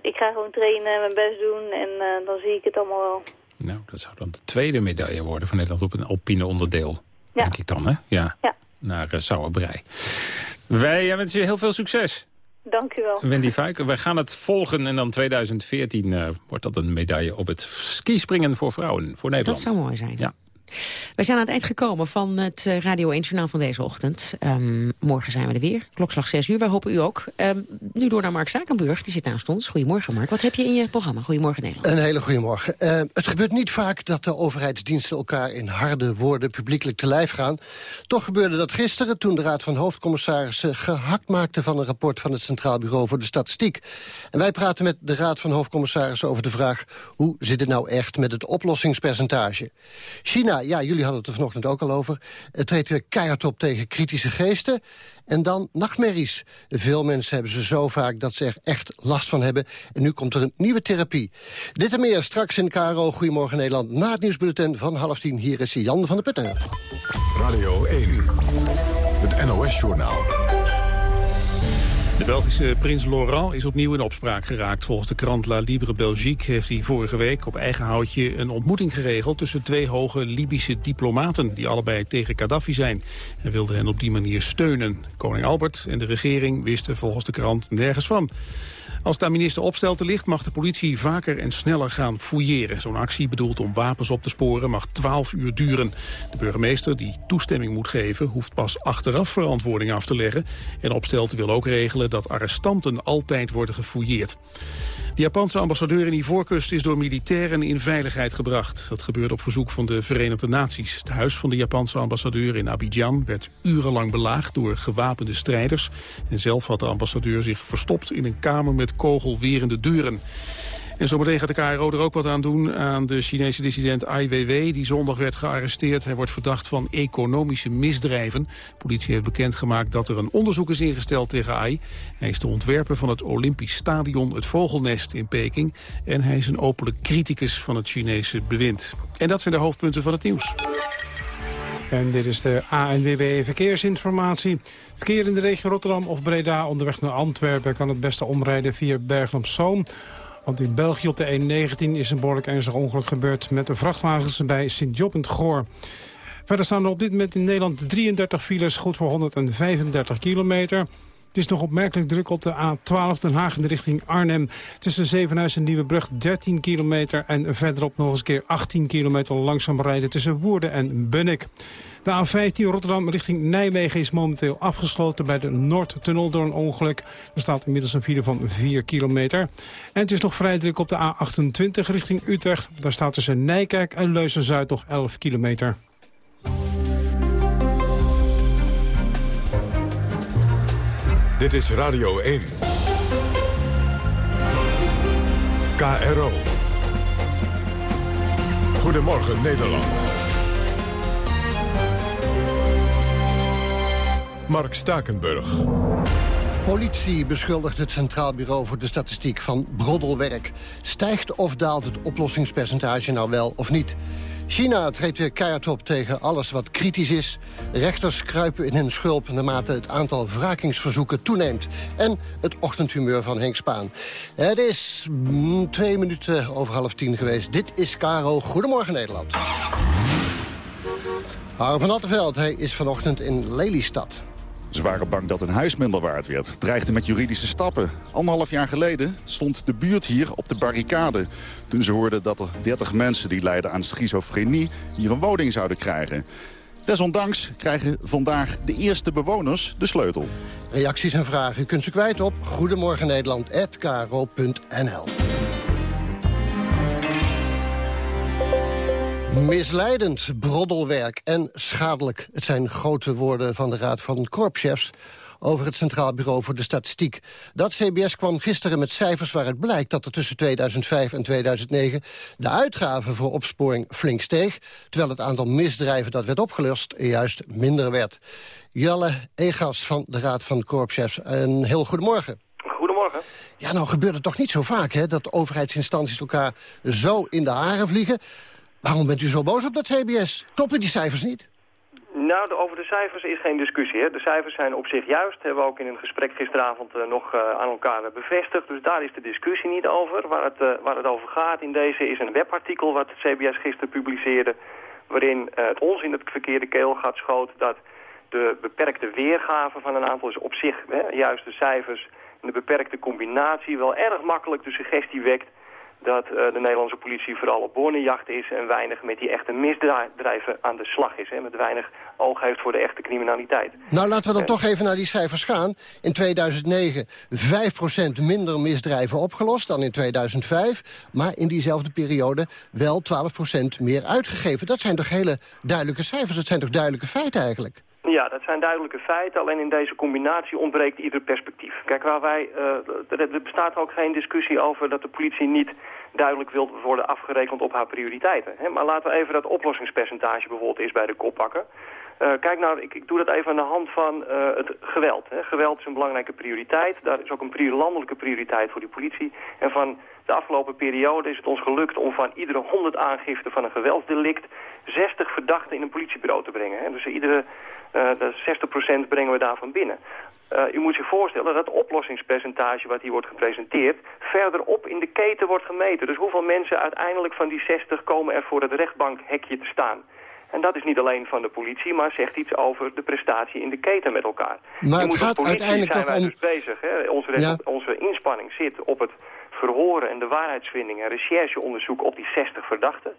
ik ga gewoon trainen en mijn best doen. En uh, dan zie ik het allemaal wel. Nou, dat zou dan de tweede medaille worden van Nederland op een alpine onderdeel. Ja. Denk ik dan, hè? Ja. ja. Naar uh, Sauerbrei. Wij wensen je heel veel succes. Dank u wel. Wendy Fuik, wij gaan het volgen en dan 2014 uh, wordt dat een medaille op het skispringen voor vrouwen voor Nederland. Dat zou mooi zijn. Ja. We zijn aan het eind gekomen van het eh, Radio 1 Journaal van deze ochtend. Ehm, morgen zijn we er weer. Klokslag 6 uur, wij hopen u ook. Ehm, nu door naar Mark Zakenburg, die zit naast ons. Goedemorgen Mark. Wat heb je in je programma? Goedemorgen Nederland. Een hele goede morgen. Uh, het gebeurt niet vaak dat de overheidsdiensten elkaar in harde woorden publiekelijk te lijf gaan. Toch gebeurde dat gisteren toen de Raad van Hoofdcommissarissen gehakt maakte van een rapport van het Centraal Bureau voor de Statistiek. En wij praten met de Raad van Hoofdcommissarissen over de vraag hoe zit het nou echt met het oplossingspercentage. China, ja, jullie hadden het er vanochtend ook al over... het treedt weer keihard op tegen kritische geesten. En dan nachtmerries. Veel mensen hebben ze zo vaak dat ze er echt last van hebben. En nu komt er een nieuwe therapie. Dit en meer straks in KRO Goedemorgen Nederland... na het nieuwsbulletin van half tien. Hier is Jan van der Putten. Radio 1, het NOS-journaal. De Belgische prins Laurent is opnieuw in opspraak geraakt. Volgens de krant La Libre Belgique heeft hij vorige week op eigen houtje een ontmoeting geregeld tussen twee hoge Libische diplomaten die allebei tegen Gaddafi zijn. en wilde hen op die manier steunen. Koning Albert en de regering wisten volgens de krant nergens van. Als de minister Opstelten ligt, mag de politie vaker en sneller gaan fouilleren. Zo'n actie bedoeld om wapens op te sporen mag 12 uur duren. De burgemeester die toestemming moet geven, hoeft pas achteraf verantwoording af te leggen. En Opstelten wil ook regelen dat arrestanten altijd worden gefouilleerd. De Japanse ambassadeur in Ivoorkust is door militairen in veiligheid gebracht. Dat gebeurde op verzoek van de Verenigde Naties. Het huis van de Japanse ambassadeur in Abidjan werd urenlang belaagd door gewapende strijders. En zelf had de ambassadeur zich verstopt in een kamer met kogelwerende deuren. En zometeen gaat de KRO er ook wat aan doen aan de Chinese dissident Ai Weiwei... die zondag werd gearresteerd. Hij wordt verdacht van economische misdrijven. De politie heeft bekendgemaakt dat er een onderzoek is ingesteld tegen Ai. Hij is de ontwerper van het Olympisch Stadion Het Vogelnest in Peking. En hij is een openlijk criticus van het Chinese bewind. En dat zijn de hoofdpunten van het nieuws. En dit is de ANWB Verkeersinformatie. Verkeer in de regio Rotterdam of Breda onderweg naar Antwerpen... kan het beste omrijden via Bergen op Zoom... Want in België op de E19 is een behoorlijk ernstig ongeluk gebeurd... met de vrachtwagens bij Sint-Job en Goor. Verder staan er op dit moment in Nederland 33 files, goed voor 135 kilometer. Het is nog opmerkelijk druk op de A12 Den Haag in de richting Arnhem. Tussen Zevenhuis en Nieuwebrug 13 kilometer... en verderop nog eens een keer 18 kilometer langzaam rijden tussen Woerden en Bunnik. De A15 Rotterdam richting Nijmegen is momenteel afgesloten bij de Noordtunnel door een ongeluk. Er staat inmiddels een file van 4 kilometer. En het is nog vrij druk op de A28 richting Utrecht. Daar staat tussen Nijkerk en Leuzen-Zuid nog 11 kilometer. Dit is Radio 1. KRO. Goedemorgen Nederland. Mark Stakenburg. Politie beschuldigt het Centraal Bureau voor de Statistiek van broddelwerk. Stijgt of daalt het oplossingspercentage nou wel of niet? China treedt keihard op tegen alles wat kritisch is. Rechters kruipen in hun schulp naarmate het aantal wrakingsverzoeken toeneemt. En het ochtendhumeur van Henk Spaan. Het is mm, twee minuten over half tien geweest. Dit is Caro. Goedemorgen Nederland. Harm van Attenveld, hij is vanochtend in Lelystad. Ze waren bang dat hun huis minder waard werd. Dreigden met juridische stappen. Anderhalf jaar geleden stond de buurt hier op de barricade. Toen ze hoorden dat er 30 mensen die lijden aan schizofrenie... hier een woning zouden krijgen. Desondanks krijgen vandaag de eerste bewoners de sleutel. Reacties en vragen kunt ze kwijt op goedemorgennederland.nl. Misleidend, broddelwerk en schadelijk. Het zijn grote woorden van de Raad van Korpschefs over het Centraal Bureau voor de Statistiek. Dat CBS kwam gisteren met cijfers waaruit blijkt dat er tussen 2005 en 2009 de uitgaven voor opsporing flink steeg, terwijl het aantal misdrijven dat werd opgelost juist minder werd. Jalle Egas van de Raad van Korpschefs, een heel goedemorgen. Goedemorgen. Ja, nou gebeurt het toch niet zo vaak, hè, dat overheidsinstanties elkaar zo in de haren vliegen. Waarom bent u zo boos op dat CBS? Kloppen die cijfers niet? Nou, over de cijfers is geen discussie. Hè. De cijfers zijn op zich juist. Hebben we ook in een gesprek gisteravond uh, nog uh, aan elkaar bevestigd. Dus daar is de discussie niet over. Waar het, waar het over gaat in deze is een webartikel wat het CBS gisteren publiceerde. Waarin het ons in het verkeerde keel gaat schoot dat de beperkte weergave van een aantal is op zich, hè, juist de cijfers en de beperkte combinatie wel erg makkelijk de suggestie wekt dat uh, de Nederlandse politie vooral op bornenjacht is... en weinig met die echte misdrijven aan de slag is. Hè, met weinig oog heeft voor de echte criminaliteit. Nou, laten we dan toch even naar die cijfers gaan. In 2009 5% minder misdrijven opgelost dan in 2005. Maar in diezelfde periode wel 12% meer uitgegeven. Dat zijn toch hele duidelijke cijfers? Dat zijn toch duidelijke feiten eigenlijk? Ja, dat zijn duidelijke feiten. Alleen in deze combinatie ontbreekt ieder perspectief. Kijk, waar wij, uh, er bestaat ook geen discussie over dat de politie niet duidelijk wil worden afgerekend op haar prioriteiten. Maar laten we even dat oplossingspercentage bijvoorbeeld eens bij de kop pakken. Uh, kijk nou, ik, ik, doe dat even aan de hand van uh, het geweld. Hè. Geweld is een belangrijke prioriteit. Daar is ook een landelijke prioriteit voor die politie. En van de afgelopen periode is het ons gelukt om van iedere 100 aangiften van een geweldsdelict 60 verdachten in een politiebureau te brengen. Hè. Dus iedere uh, 60% brengen we daarvan binnen. Uh, u moet zich voorstellen dat het oplossingspercentage wat hier wordt gepresenteerd... verderop in de keten wordt gemeten. Dus hoeveel mensen uiteindelijk van die 60 komen er voor het rechtbankhekje te staan. En dat is niet alleen van de politie, maar zegt iets over de prestatie in de keten met elkaar. Maar het gaat uiteindelijk zijn wij dus bezig. Hè? Onze, onze inspanning zit op het verhoren en de waarheidsvinding en rechercheonderzoek op die 60 verdachten.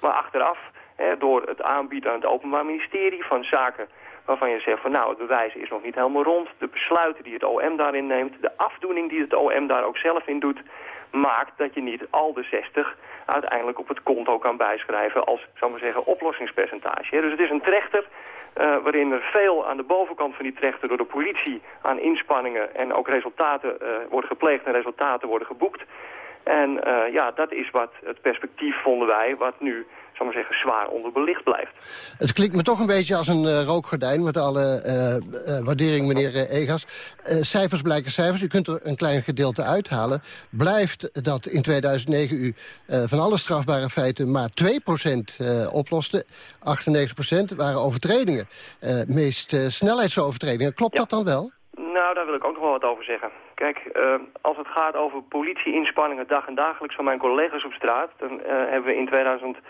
Maar achteraf, hè, door het aanbieden aan het Openbaar Ministerie van zaken waarvan je zegt van nou, het bewijs is nog niet helemaal rond. De besluiten die het OM daarin neemt, de afdoening die het OM daar ook zelf in doet, maakt dat je niet al de 60 uiteindelijk op het konto kan bijschrijven als, zou maar zeggen, oplossingspercentage. Dus het is een trechter uh, waarin er veel aan de bovenkant van die trechter door de politie aan inspanningen en ook resultaten uh, wordt gepleegd en resultaten worden geboekt. En uh, ja, dat is wat het perspectief vonden wij, wat nu zal maar zeggen, zwaar onderbelicht blijft. Het klinkt me toch een beetje als een uh, rookgordijn... met alle uh, uh, waardering, meneer Egas. cijfers blijken cijfers. U kunt er een klein gedeelte uithalen. Blijft dat in 2009 u van alle strafbare feiten maar 2% oploste. 98% waren overtredingen. meest snelheidsovertredingen. Klopt dat dan wel? Nou, daar wil ik ook nog wel wat over zeggen. Kijk, uh, als het gaat over politieinspanningen dag en dagelijks van mijn collega's op straat... dan uh, hebben we in 2000 uh,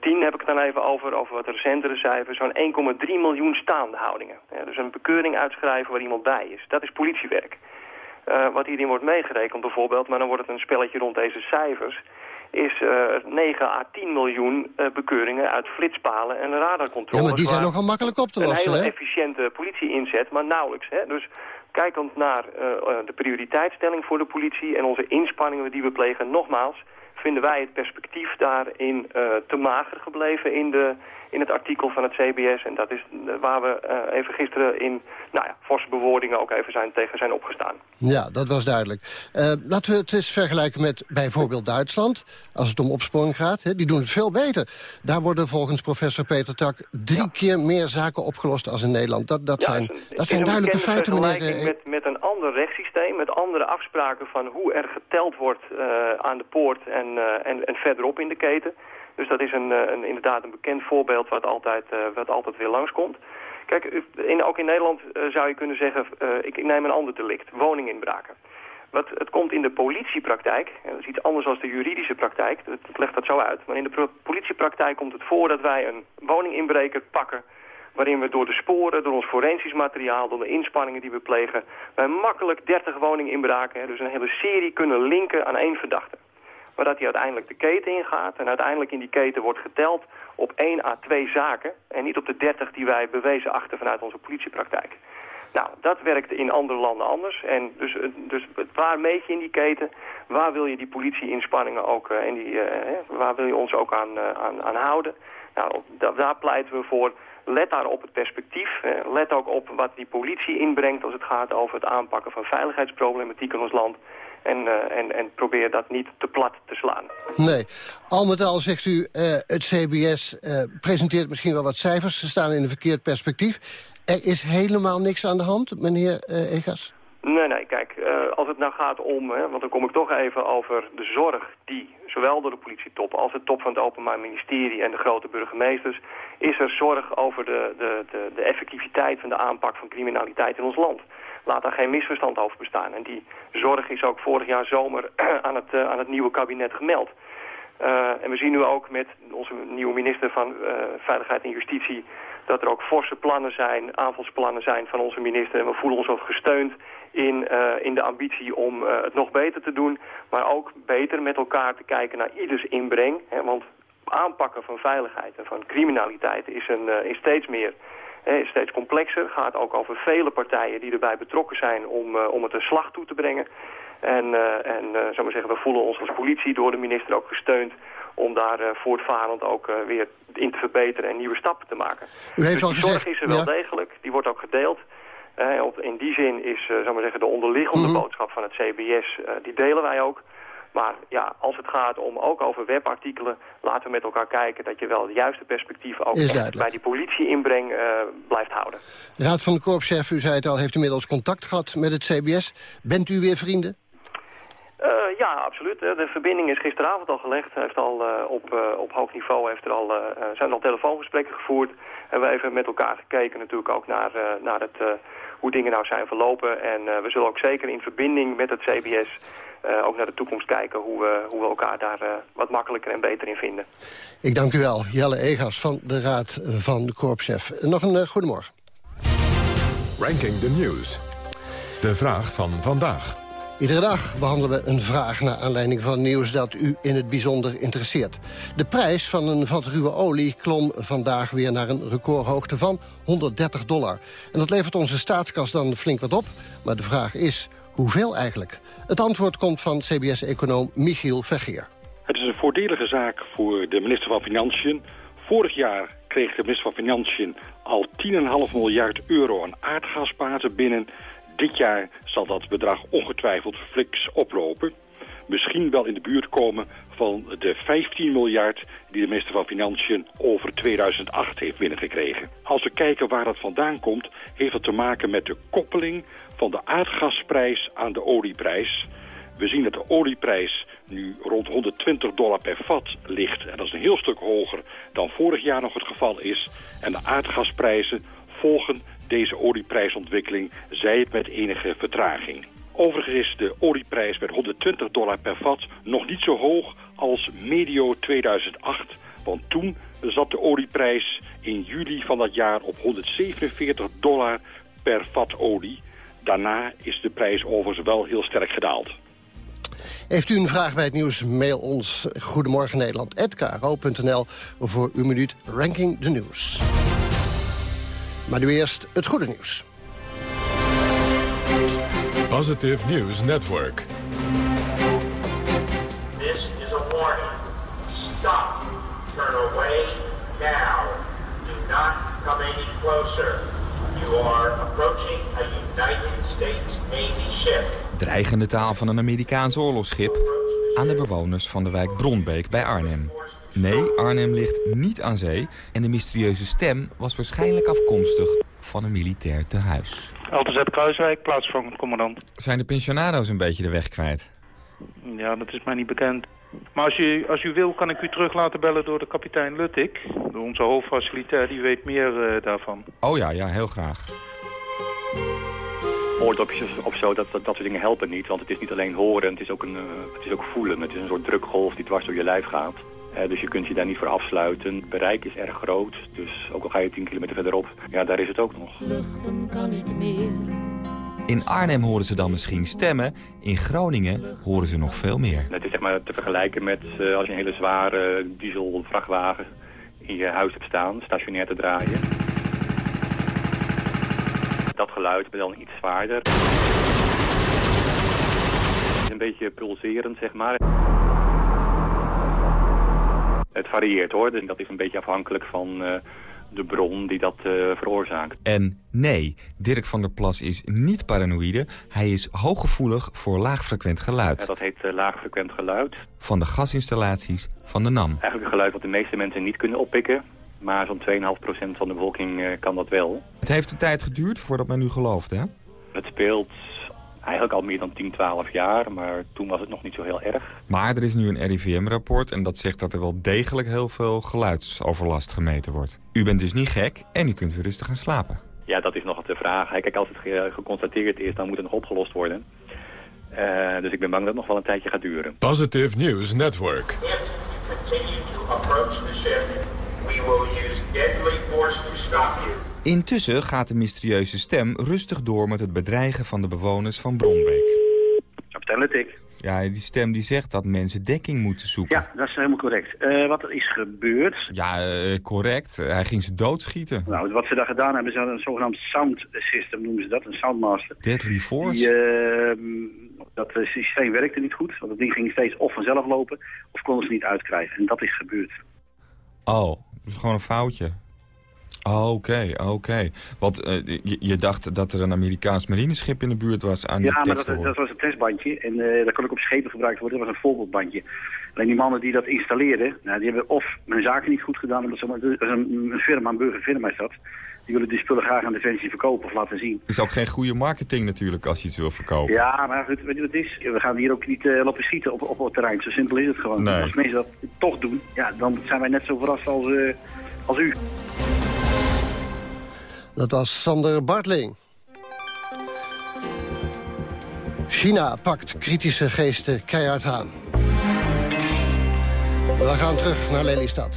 10 heb ik het dan even over, over wat recentere cijfers, zo'n 1,3 miljoen staande houdingen. Dus een bekeuring uitschrijven waar iemand bij is. Dat is politiewerk. Uh, wat hierin wordt meegerekend bijvoorbeeld, maar dan wordt het een spelletje rond deze cijfers, is uh, 9 à 10 miljoen uh, bekeuringen uit flitspalen en radarcontroles. Ja, maar die zijn nogal makkelijk op te lossen, Een hele efficiënte politie-inzet, maar nauwelijks. Hè? Dus kijkend naar uh, de prioriteitsstelling voor de politie en onze inspanningen die we plegen, nogmaals vinden wij het perspectief daarin uh, te mager gebleven in, de, in het artikel van het CBS. En dat is waar we uh, even gisteren in nou ja, forse bewoordingen ook even zijn, tegen zijn opgestaan. Ja, dat was duidelijk. Uh, laten we het eens vergelijken met bijvoorbeeld Duitsland. Als het om opsporing gaat, die doen het veel beter. Daar worden volgens professor Peter Tak drie ja. keer meer zaken opgelost als in Nederland. Dat, dat ja, zijn, een, dat zijn duidelijke feiten, meneer... Met, met een ander rechtssysteem, met andere afspraken van hoe er geteld wordt uh, aan de poort en, en, en verderop in de keten. Dus dat is een, een, inderdaad een bekend voorbeeld wat altijd, uh, wat altijd weer langskomt. Kijk, in, ook in Nederland uh, zou je kunnen zeggen, ik, neem een ander delict, woninginbraken. Wat, het komt in de politiepraktijk, dat is iets anders dan de juridische praktijk, dat, dat legt dat zo uit. Maar in de politiepraktijk komt het voor dat wij een woninginbreker pakken waarin we door de sporen, door ons forensisch materiaal, door de inspanningen die we plegen, wij makkelijk 30 woninginbraken, dus een hele serie kunnen linken aan één verdachte. Maar dat hij uiteindelijk de keten ingaat en uiteindelijk in die keten wordt geteld op 1 à 2 zaken en niet op de 30 die wij bewezen achter vanuit onze politiepraktijk. Nou, dat werkt in andere landen anders. En dus, dus waar meet je in die keten? Waar wil je die politieinspanningen ook, uh, en die, uh, waar wil je ons ook aan, uh, aan, houden? Nou, da daar pleiten we voor let daar op het perspectief. Let ook op wat die politie inbrengt als het gaat over het aanpakken van veiligheidsproblematiek in ons land. En, uh, en, en probeer dat niet te plat te slaan. Nee. Al met al zegt u, uh, het CBS presenteert misschien wel wat cijfers. Ze staan in een verkeerd perspectief. Er is helemaal niks aan de hand, meneer Egas? Nee, nee, kijk, als het nou gaat om, hè, want dan kom ik toch even over de zorg die, zowel door de politietop als de top van het Openbaar Ministerie en de grote burgemeesters, is er zorg over de, de, de, de effectiviteit van de aanpak van criminaliteit in ons land. Laat daar geen misverstand over bestaan. En die zorg is ook vorig jaar zomer aan het, uh, aan het nieuwe kabinet gemeld. Uh, en we zien nu ook met onze nieuwe minister van uh, Veiligheid en Justitie dat er ook forse plannen zijn, aanvalsplannen zijn van onze minister. En we voelen ons ook gesteund in, in de ambitie om het nog beter te doen. Maar ook beter met elkaar te kijken naar ieders inbreng. Hè, want aanpakken van veiligheid en van criminaliteit is, een, is steeds meer is steeds complexer. gaat ook over vele partijen die erbij betrokken zijn om, uh, om het een slag toe te brengen. En, uh, en uh, zou maar zeggen, we voelen ons als politie door de minister ook gesteund om daar voortvarend ook weer in te verbeteren en nieuwe stappen te maken. U heeft dus al die gezegd, zorg is er wel degelijk, die wordt ook gedeeld. op, in die zin is zou maar zeggen, de onderliggende Mhm. boodschap van het CBS, die delen wij ook. Maar ja, als het gaat om ook over webartikelen, laten we met elkaar kijken dat je wel het juiste perspectief ook bij die politieinbreng uh, blijft houden. De Raad van de Korpschef, u zei het al, heeft inmiddels contact gehad met het CBS. Bent u weer vrienden? Uh, ja, absoluut. De verbinding is gisteravond al gelegd. Heeft al uh, op, uh, op hoog niveau heeft er al, zijn er al telefoongesprekken gevoerd. En we hebben met elkaar gekeken natuurlijk ook naar, naar het, hoe dingen nou zijn verlopen. En we zullen ook zeker in verbinding met het CBS ook naar de toekomst kijken hoe we, hoe we elkaar daar wat makkelijker en beter in vinden. Ik dank u wel, Jelle Egas van de Raad van de Korpschef. Nog een goedemorgen. Ranking the News. De vraag van vandaag. Iedere dag behandelen we een vraag naar aanleiding van nieuws dat u in het bijzonder interesseert. De prijs van een vat ruwe olie klom vandaag weer naar een recordhoogte van 130 dollar. En dat levert onze staatskas dan flink wat op. Maar de vraag is, hoeveel eigenlijk? Het antwoord komt van CBS-econoom Michiel Vergeer. Het is een voordelige zaak voor de minister van Financiën. Vorig jaar kreeg de minister van Financiën al 10,5 miljard euro aan aardgasbaten binnen. Dit jaar zal dat bedrag ongetwijfeld fliks oplopen. Misschien wel in de buurt komen van de 15 miljard die de minister van Financiën over 2008 heeft binnengekregen. Als we kijken waar dat vandaan komt, heeft het te maken met de koppeling van de aardgasprijs aan de olieprijs. We zien dat de olieprijs nu rond 120 dollar per vat ligt. En dat is een heel stuk hoger dan vorig jaar nog het geval is. En de aardgasprijzen volgen deze olieprijsontwikkeling, zij het met enige vertraging. Overigens is de olieprijs met 120 dollar per vat nog niet zo hoog als medio 2008. Want toen zat de olieprijs in juli van dat jaar op 147 dollar per vat olie. Daarna is de prijs overigens wel heel sterk gedaald. Heeft u een vraag bij het nieuws, mail ons Goedemorgen Nederland@kro.nl voor uw minuut Ranking the News. Maar nu eerst het goede nieuws. Positive News Network. This is a warning. Stop. Turn away now. Do not come any closer. You are approaching a United States Navy ship. Dreigende taal van een Amerikaans oorlogsschip aan de bewoners van de wijk Bronbeek bij Arnhem. Nee, Arnhem ligt niet aan zee en de mysterieuze stem was waarschijnlijk afkomstig van een militair tehuis. Altenzet Kruiswijk, plaatsvervangend commandant. Zijn de pensionado's een beetje de weg kwijt? Ja, dat is mij niet bekend. Maar als u, als u wil, kan ik u terug laten bellen door de kapitein Luttik. Door onze hoofdfacilitair, die weet meer uh, daarvan. Oh ja, ja, heel graag. Oordopjes of zo, dat, dat, dat soort dingen helpen niet. Want het is niet alleen horen, het is ook, een, uh, het is ook voelen. Het is een soort drukgolf die dwars door je lijf gaat. Uh, dus je kunt je daar niet voor afsluiten. Het bereik is erg groot, dus ook al ga je 10 kilometer verderop, ja, daar is het ook nog. Luchten kan niet meer. In Arnhem horen ze dan misschien stemmen, in Groningen horen ze nog veel meer. Het is zeg maar te vergelijken met uh, als je een hele zware dieselvrachtwagen in je huis hebt staan, stationair te draaien. Dat geluid is dan iets zwaarder. Het is een beetje pulserend, zeg maar. Het varieert hoor, dus dat is een beetje afhankelijk van uh, de bron die dat uh, veroorzaakt. En nee, Dirk van der Plas is niet paranoïde. Hij is hooggevoelig voor laagfrequent geluid. Ja, dat heet uh, laagfrequent geluid. Van de gasinstallaties van de NAM. Eigenlijk een geluid wat de meeste mensen niet kunnen oppikken. Maar zo'n 2,5% van de bevolking uh, kan dat wel. Het heeft een tijd geduurd voordat men nu gelooft, hè? Het speelt eigenlijk al meer dan 10, 12 jaar, maar toen was het nog niet zo heel erg. Maar er is nu een RIVM-rapport en dat zegt dat er wel degelijk heel veel geluidsoverlast gemeten wordt. U bent dus niet gek en u kunt weer rustig gaan slapen. Ja, dat is nog de vraag. Kijk, als het ge geconstateerd is, dan moet het nog opgelost worden. Uh, dus ik ben bang dat het nog wel een tijdje gaat duren. Positive News Network. If you continue to approach the ship, we will use deadly force to stop you. Intussen gaat de mysterieuze stem rustig door met het bedreigen van de bewoners van Bronbeek. Kapitein Luttik. Ja, die stem die zegt dat mensen dekking moeten zoeken. Ja, dat is helemaal correct. Eh, wat er is gebeurd... Ja, eh, correct. hij ging ze doodschieten. Nou, wat ze daar gedaan hebben, is een zogenaamd sound system, noemen ze dat, een soundmaster. Deadly force? Die, eh, dat systeem werkte niet goed, want het ding ging steeds of vanzelf lopen, of konden ze niet uitkrijgen. En dat is gebeurd. Oh, dus gewoon een foutje. Oké, oké. Want eh, je, je, dacht dat er een Amerikaans marineschip in de buurt was aan ja, de Ja, maar dat, dat, was een testbandje. En uh, dat kon ook op schepen gebruikt worden. Dat was een voorbeeldbandje. Alleen die mannen die dat installeerden, nou, die hebben of hun zaken niet goed gedaan. Omdat ze, dat een, een firma, een burgerfirma is dat. Die willen die spullen graag aan Defensie verkopen of laten zien. Het is ook geen goede marketing natuurlijk als je iets wil verkopen. Ja, maar goed, weet je wat het is? We gaan hier ook niet uh, lopen schieten op, op het terrein. Zo simpel is het gewoon. Nee. Als mensen dat toch doen, ja, dan zijn wij net zo verrast als, als u. Dat was Sander Bartling. China pakt kritische geesten keihard aan. We gaan terug naar Lelystad.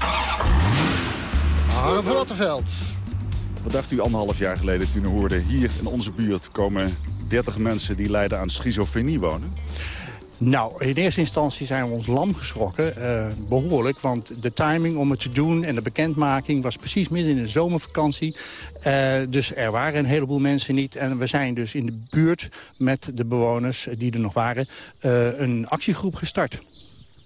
Harm van Attenveld. Wat dacht u anderhalf jaar geleden toen u hoorde... hier in onze buurt komen 30 mensen die lijden aan schizofrenie wonen? Nou, in eerste instantie zijn we ons lam geschrokken, uh, behoorlijk. Want de timing om het te doen en de bekendmaking was precies midden in de zomervakantie. Uh, dus er waren een heleboel mensen niet. En we zijn dus in de buurt met de bewoners die er nog waren... Uh, een actiegroep gestart.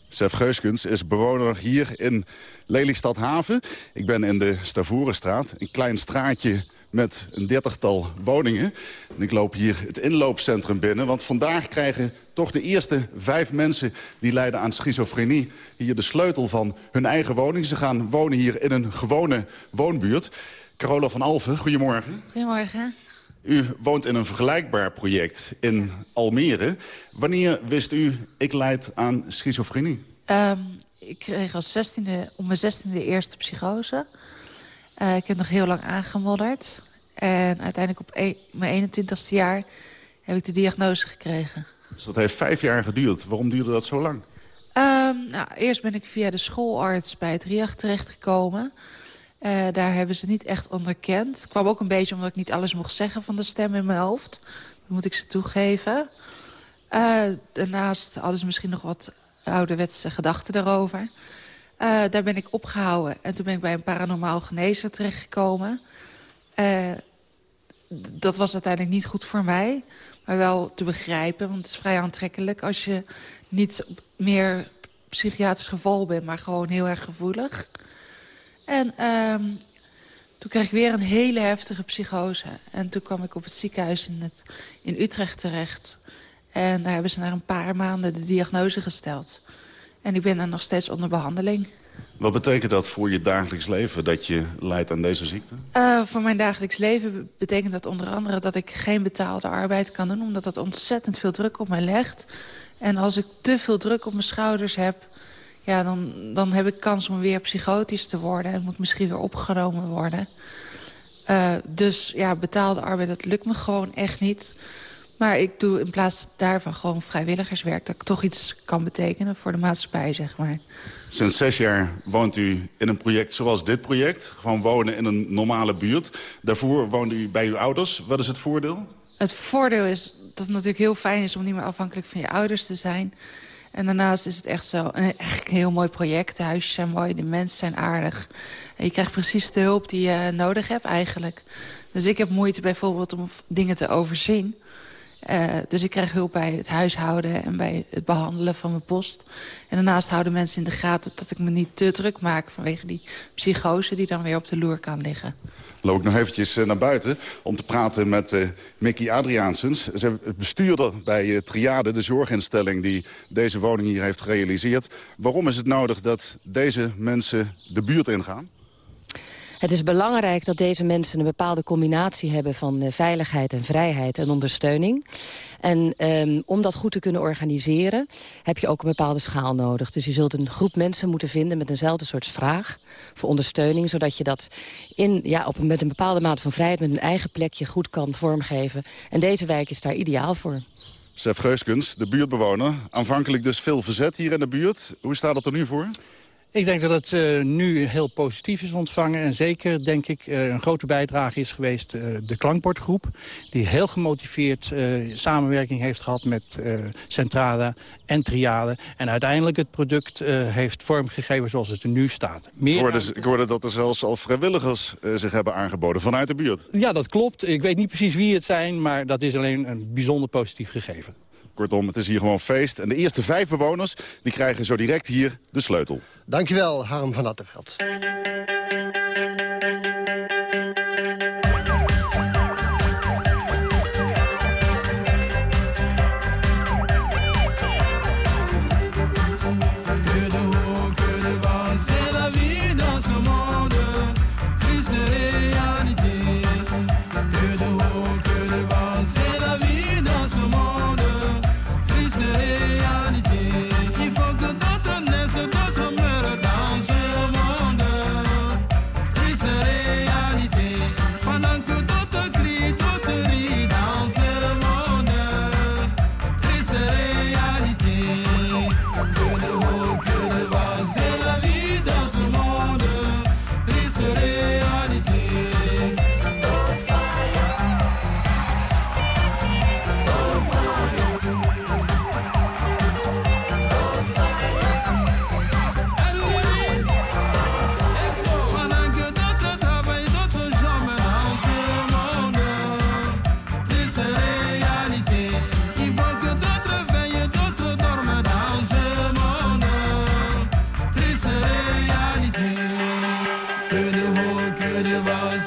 Sef Geuskens is bewoner hier in Lelystad Haven. Ik ben in de Stavorenstraat, een klein straatje met een dertigtal woningen. En ik loop hier het inloopcentrum binnen, want vandaag krijgen toch de eerste vijf mensen die lijden aan schizofrenie hier de sleutel van hun eigen woning. Ze gaan wonen hier in een gewone woonbuurt. Carola van Alphen, goedemorgen. Goedemorgen. U woont in een vergelijkbaar project in Almere. Wanneer wist u, ik leid aan schizofrenie? Um, ik kreeg als 16e, om mijn 16e de eerste psychose. Uh, ik heb nog heel lang aangemodderd. En uiteindelijk op e mijn 21ste jaar heb ik de diagnose gekregen. Dus dat heeft vijf jaar geduurd. Waarom duurde dat zo lang? Um, nou, eerst ben ik via de schoolarts bij het RIAG terechtgekomen. Uh, daar hebben ze niet echt onderkend. Het kwam ook een beetje omdat ik niet alles mocht zeggen van de stem in mijn hoofd. Dat moet ik ze toegeven. Uh, daarnaast hadden ze misschien nog wat ouderwetse gedachten daarover. Uh, daar ben ik opgehouden. En toen ben ik bij een paranormaal genezer terechtgekomen. Uh, dat was uiteindelijk niet goed voor mij. Maar wel te begrijpen, want het is vrij aantrekkelijk... als je niet meer psychiatrisch geval bent, maar gewoon heel erg gevoelig. En um, toen kreeg ik weer een hele heftige psychose. En toen kwam ik op het ziekenhuis in, in Utrecht terecht. En daar hebben ze na een paar maanden de diagnose gesteld. En ik ben er nog steeds onder behandeling. Wat betekent dat voor je dagelijks leven, dat je lijdt aan deze ziekte? Uh, voor mijn dagelijks leven betekent dat onder andere dat ik geen betaalde arbeid kan doen... omdat dat ontzettend veel druk op mij legt. En als ik te veel druk op mijn schouders heb... Ja, dan, dan heb ik kans om weer psychotisch te worden... en moet misschien weer opgenomen worden. Uh, dus ja, betaalde arbeid, dat lukt me gewoon echt niet... Maar ik doe in plaats daarvan gewoon vrijwilligerswerk... dat ik toch iets kan betekenen voor de maatschappij, zeg maar. Sinds zes jaar woont u in een project zoals dit project. Gewoon wonen in een normale buurt. Daarvoor woonde u bij uw ouders. Wat is het voordeel? Het voordeel is dat het natuurlijk heel fijn is... om niet meer afhankelijk van je ouders te zijn. En daarnaast is het echt zo een echt heel mooi project. De huisjes zijn mooi, de mensen zijn aardig. En je krijgt precies de hulp die je nodig hebt eigenlijk. Dus ik heb moeite bijvoorbeeld om dingen te overzien... Uh, dus ik krijg hulp bij het huishouden en bij het behandelen van mijn post. En daarnaast houden mensen in de gaten dat ik me niet te druk maak... vanwege die psychose die dan weer op de loer kan liggen. Loop ik nog eventjes naar buiten om te praten met uh, Mickey Adriaansens. Ze bestuurder bij Triade, de zorginstelling die deze woning hier heeft gerealiseerd. Waarom is het nodig dat deze mensen de buurt ingaan? Het is belangrijk dat deze mensen een bepaalde combinatie hebben... van uh, veiligheid en vrijheid en ondersteuning. En um, om dat goed te kunnen organiseren... heb je ook een bepaalde schaal nodig. Dus je zult een groep mensen moeten vinden met eenzelfde soort vraag... voor ondersteuning, zodat je dat in, ja, op, met een bepaalde mate van vrijheid... met een eigen plekje goed kan vormgeven. En deze wijk is daar ideaal voor. Sef Geuskens, de buurtbewoner. Aanvankelijk dus veel verzet hier in de buurt. Hoe staat het er nu voor? Ik denk dat het uh, nu heel positief is ontvangen. En zeker, denk ik, uh, een grote bijdrage is geweest uh, de klankbordgroep. Die heel gemotiveerd samenwerking heeft gehad met Centrale en Triade. En uiteindelijk het product heeft vormgegeven zoals het er nu staat. Meer ik, hoorde, ik hoorde dat er zelfs al vrijwilligers zich hebben aangeboden vanuit de buurt. Ja, dat klopt. Ik weet niet precies wie het zijn, maar dat is alleen een bijzonder positief gegeven. Kortom, het is hier gewoon feest. En de eerste vijf bewoners die krijgen zo direct hier de sleutel. Dankjewel, Harm van Attenveld.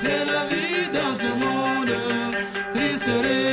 c'est la vie dans ce monde triste.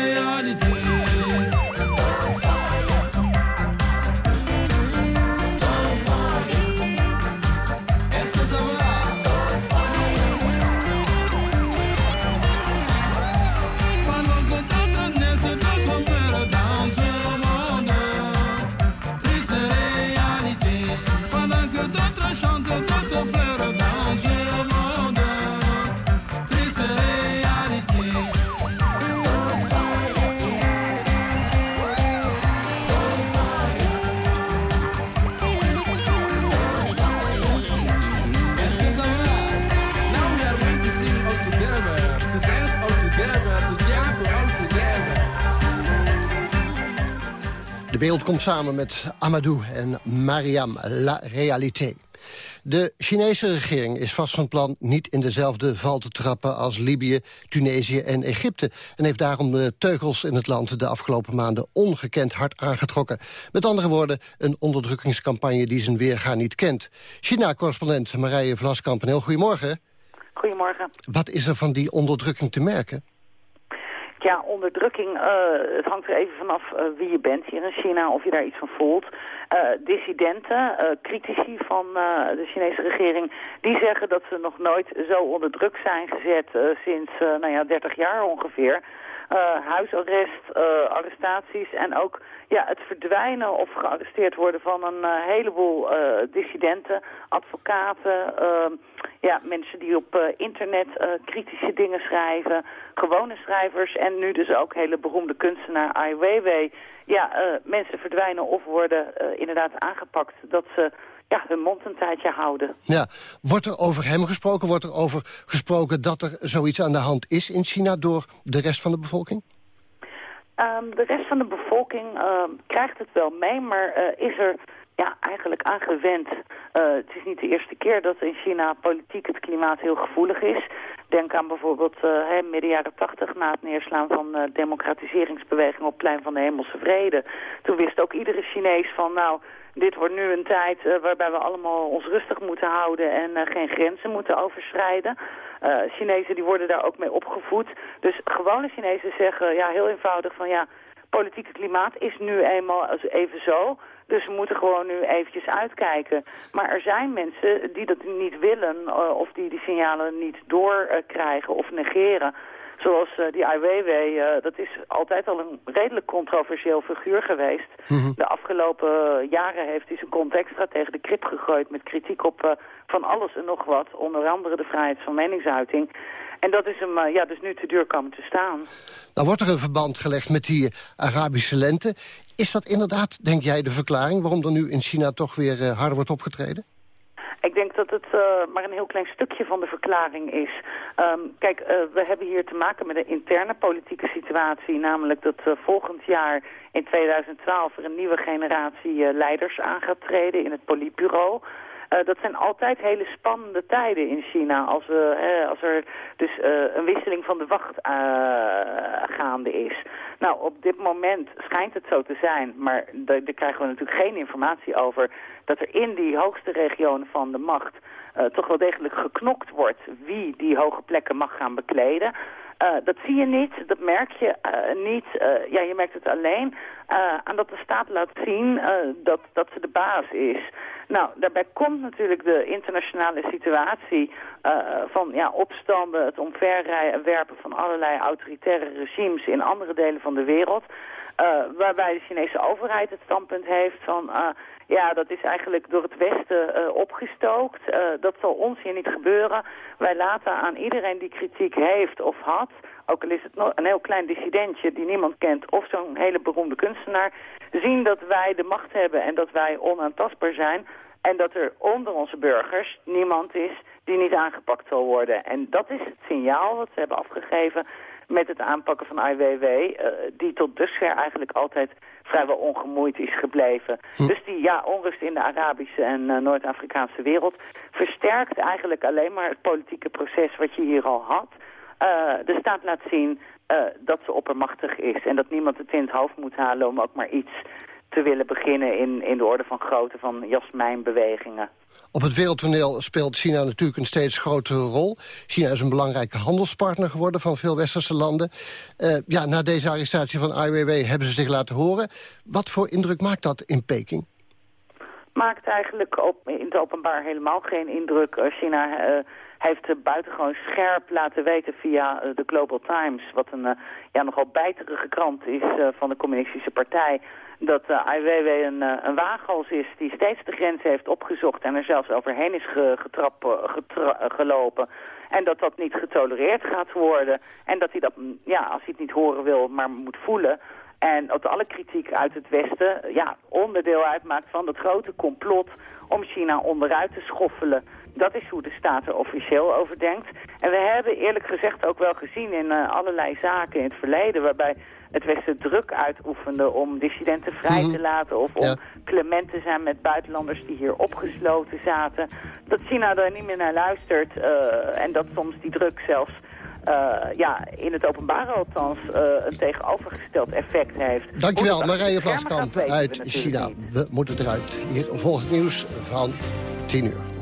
Wereld komt samen met Amadou en Mariam, La Réalité. De Chinese regering is vast van plan niet in dezelfde val te trappen als Libië, Tunesië en Egypte. En heeft daarom de teugels in het land de afgelopen maanden ongekend hard aangetrokken. Met andere woorden, een onderdrukkingscampagne die zijn weerga niet kent. China-correspondent Marije Vlaskamp, een heel goedemorgen. Goedemorgen. Wat is er van die onderdrukking te merken? Ja, onderdrukking, uh, het hangt er even vanaf uh, wie je bent hier in China, of je daar iets van voelt. Uh, dissidenten, critici van de Chinese regering, die zeggen dat ze nog nooit zo onder druk zijn gezet sinds nou ja, 30 jaar ongeveer. Huisarrest, arrestaties en ook ja, het verdwijnen of gearresteerd worden van een heleboel dissidenten, advocaten, ja, mensen die op internet kritische dingen schrijven, gewone schrijvers en nu dus ook hele beroemde kunstenaar Ai Weiwei. Ja, mensen verdwijnen of worden inderdaad aangepakt dat ze ja, hun mond een tijdje houden. Ja, wordt er over hem gesproken? Wordt er over gesproken dat er zoiets aan de hand is in China door de rest van de bevolking? Um, de rest van de bevolking uh, krijgt het wel mee, maar uh, is er ja, eigenlijk aangewend. Uh, het is niet de eerste keer dat in China politiek het klimaat heel gevoelig is. Denk aan bijvoorbeeld uh, midden jaren tachtig na het neerslaan van de democratiseringsbeweging op plein van de Hemelse Vrede. Toen wist ook iedere Chinees van nou, dit wordt nu een tijd uh, waarbij we allemaal ons rustig moeten houden en uh, geen grenzen moeten overschrijden. Uh, Chinezen die worden daar ook mee opgevoed. Dus gewone Chinezen zeggen ja, heel eenvoudig van ja, politieke klimaat is nu eenmaal even zo. Dus we moeten gewoon nu eventjes uitkijken. Maar er zijn mensen die dat niet willen of die die signalen niet doorkrijgen of negeren. Zoals uh, die Ai Weiwei, dat is altijd al een redelijk controversieel figuur geweest. Mm -hmm. De afgelopen jaren heeft hij zijn kont extra tegen de krip gegooid... met kritiek op van alles en nog wat. Onder andere de vrijheid van meningsuiting. En dat is hem ja, dus nu te duur komen te staan. Nou wordt er een verband gelegd met die Arabische lente. Is dat inderdaad, denk jij, de verklaring... waarom er nu in China toch weer harder wordt opgetreden? Ik denk dat het uh, maar een heel klein stukje van de verklaring is. Um, kijk, uh, we hebben hier te maken met een interne politieke situatie. Namelijk dat uh, volgend jaar in 2012 er een nieuwe generatie leiders aan gaat treden in het politbureau. Uh, dat zijn altijd hele spannende tijden in China. Als, we, hè, als er dus uh, een wisseling van de wacht gaande is. Nou, op dit moment schijnt het zo te zijn, maar daar krijgen we natuurlijk geen informatie over... dat er in die hoogste regionen van de macht toch wel degelijk geknokt wordt... wie die hoge plekken mag gaan bekleden... Uh, dat zie je niet, dat merk je uh, niet. Uh, ja, je merkt het alleen aan dat de staat laat zien dat, dat ze de baas is. Nou, daarbij komt natuurlijk de internationale situatie van ja, opstanden, het omverwerpen van allerlei autoritaire regimes in andere delen van de wereld. waarbij de Chinese overheid het standpunt heeft van ja, dat is eigenlijk door het Westen uh, opgestookt. Uh, dat zal ons hier niet gebeuren. Wij laten aan iedereen die kritiek heeft of had... ook al is het een heel klein dissidentje die niemand kent... of zo'n hele beroemde kunstenaar... zien dat wij de macht hebben en dat wij onaantastbaar zijn... en dat er onder onze burgers niemand is die niet aangepakt zal worden. En dat is het signaal wat ze hebben afgegeven met het aanpakken van IWW... Uh, die tot dusver eigenlijk altijd vrijwel ongemoeid is gebleven. Hm. Dus die ja, onrust in de Arabische en uh, Noord-Afrikaanse wereld... versterkt eigenlijk alleen maar het politieke proces wat je hier al had. Uh, de staat laat zien uh, dat ze oppermachtig is... en dat niemand het in het hoofd moet halen om ook maar iets te willen beginnen... in, in de orde van grootte van jasmijnbewegingen. Op het wereldtoneel speelt China natuurlijk een steeds grotere rol. China is een belangrijke handelspartner geworden van veel westerse landen. Uh, ja, na deze arrestatie van Ai Weiwei hebben ze zich laten horen. Wat voor indruk maakt dat in Peking? Maakt eigenlijk op, in het openbaar helemaal geen indruk. Eh, China uh, heeft buitengewoon scherp laten weten via de Global Times... wat een ja, nogal bijterige krant is van de communistische partij dat de uh, IWW een, uh, een waaghals is die steeds de grens heeft opgezocht en er zelfs overheen is getrap, getra gelopen. En dat dat niet getolereerd gaat worden. En dat hij dat, ja, als hij het niet horen wil, maar moet voelen. En dat alle kritiek uit het Westen ja, onderdeel uitmaakt van dat grote complot om China onderuit te schoffelen. Dat is hoe de staat er officieel over denkt. En we hebben eerlijk gezegd ook wel gezien in allerlei zaken in het verleden... waarbij het Westen druk uitoefende om dissidenten vrij te mhm. laten... of om clement te zijn met buitenlanders die hier opgesloten zaten. Dat China er niet meer naar luistert uh, en dat soms die druk zelfs... Uh, ja, in het openbaar althans uh, een tegenovergesteld effect heeft. Dankjewel, Marije Vlaskamp uit China. We moeten eruit. Hier volgt nieuws van 10 uur.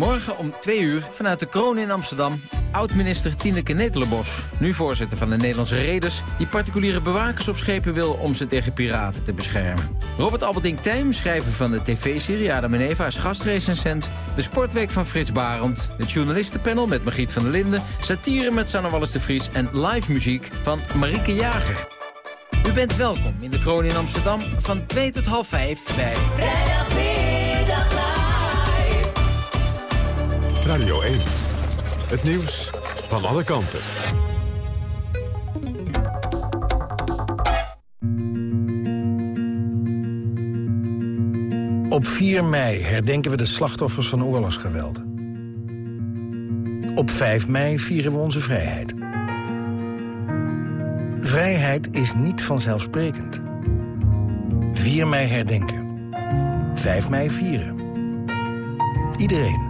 Morgen om twee uur vanuit de kroon in Amsterdam... oud-minister Tineke Netelenbos, nu voorzitter van de Nederlandse Reders... die particuliere bewakers op schepen wil om ze tegen piraten te beschermen. Robert Albertink Tijm, schrijver van de tv-serie Adam en Eva... als gastrecensent, de sportweek van Frits Barend... het journalistenpanel met Margriet van der Linden... satire met Sanne Wallis de Vries en live muziek van Marieke Jager. U bent welkom in de kroon in Amsterdam van 2 tot half 5 bij... Radio 1. Het nieuws van alle kanten. Op 4 mei herdenken we de slachtoffers van oorlogsgeweld. Op 5 mei vieren we onze vrijheid. Vrijheid is niet vanzelfsprekend. 4 mei herdenken. 5 mei vieren. Iedereen.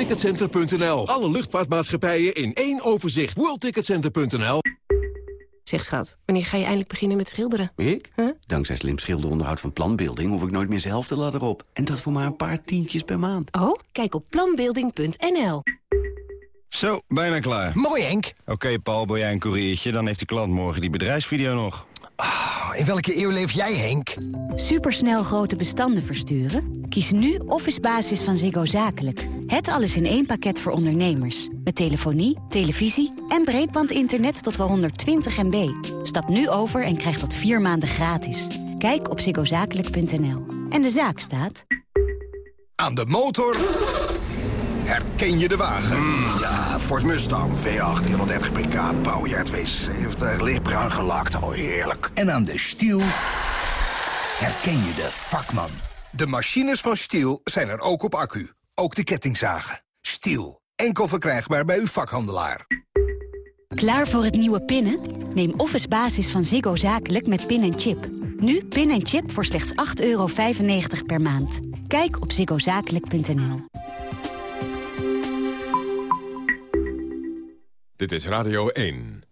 WorldTicketCenter.nl. Alle luchtvaartmaatschappijen in één overzicht. WorldTicketCenter.nl. Zeg schat, wanneer ga je eindelijk beginnen met schilderen? Ik? Dankzij slim schilderonderhoud van Planbeelding... hoef ik nooit meer zelf de ladder op. En dat voor maar een paar tientjes per maand. Oh, kijk op planbeelding.nl. Zo, bijna klaar. Mooi, Henk. Oké, Paul, ben jij een koeriertje? Dan heeft de klant morgen die bedrijfsvideo nog. Oh, in welke eeuw leef jij, Henk? Supersnel grote bestanden versturen? Kies nu Office Basis van Ziggo Zakelijk. Het alles in één pakket voor ondernemers. Met telefonie, televisie en breedbandinternet tot wel 120 MB. Stap nu over en krijg dat vier maanden gratis. Kijk op ziggozakelijk.nl. En de zaak staat... Aan de motor herken je de wagen. ja, Ford Mustang, V8, 130 pk, bouwjaar 72, lichtbruin gelakt, oh heerlijk. En aan de stiel herken je de vakman. De machines van Stiel zijn er ook op accu. Ook de kettingzagen. Stiel, enkel verkrijgbaar bij uw vakhandelaar. Klaar voor het nieuwe pinnen? Neem Office Basis van Ziggo Zakelijk met pin en chip. Nu pin en chip voor slechts 8,95 per maand. Kijk op ziggozakelijk.nl. Dit is Radio 1.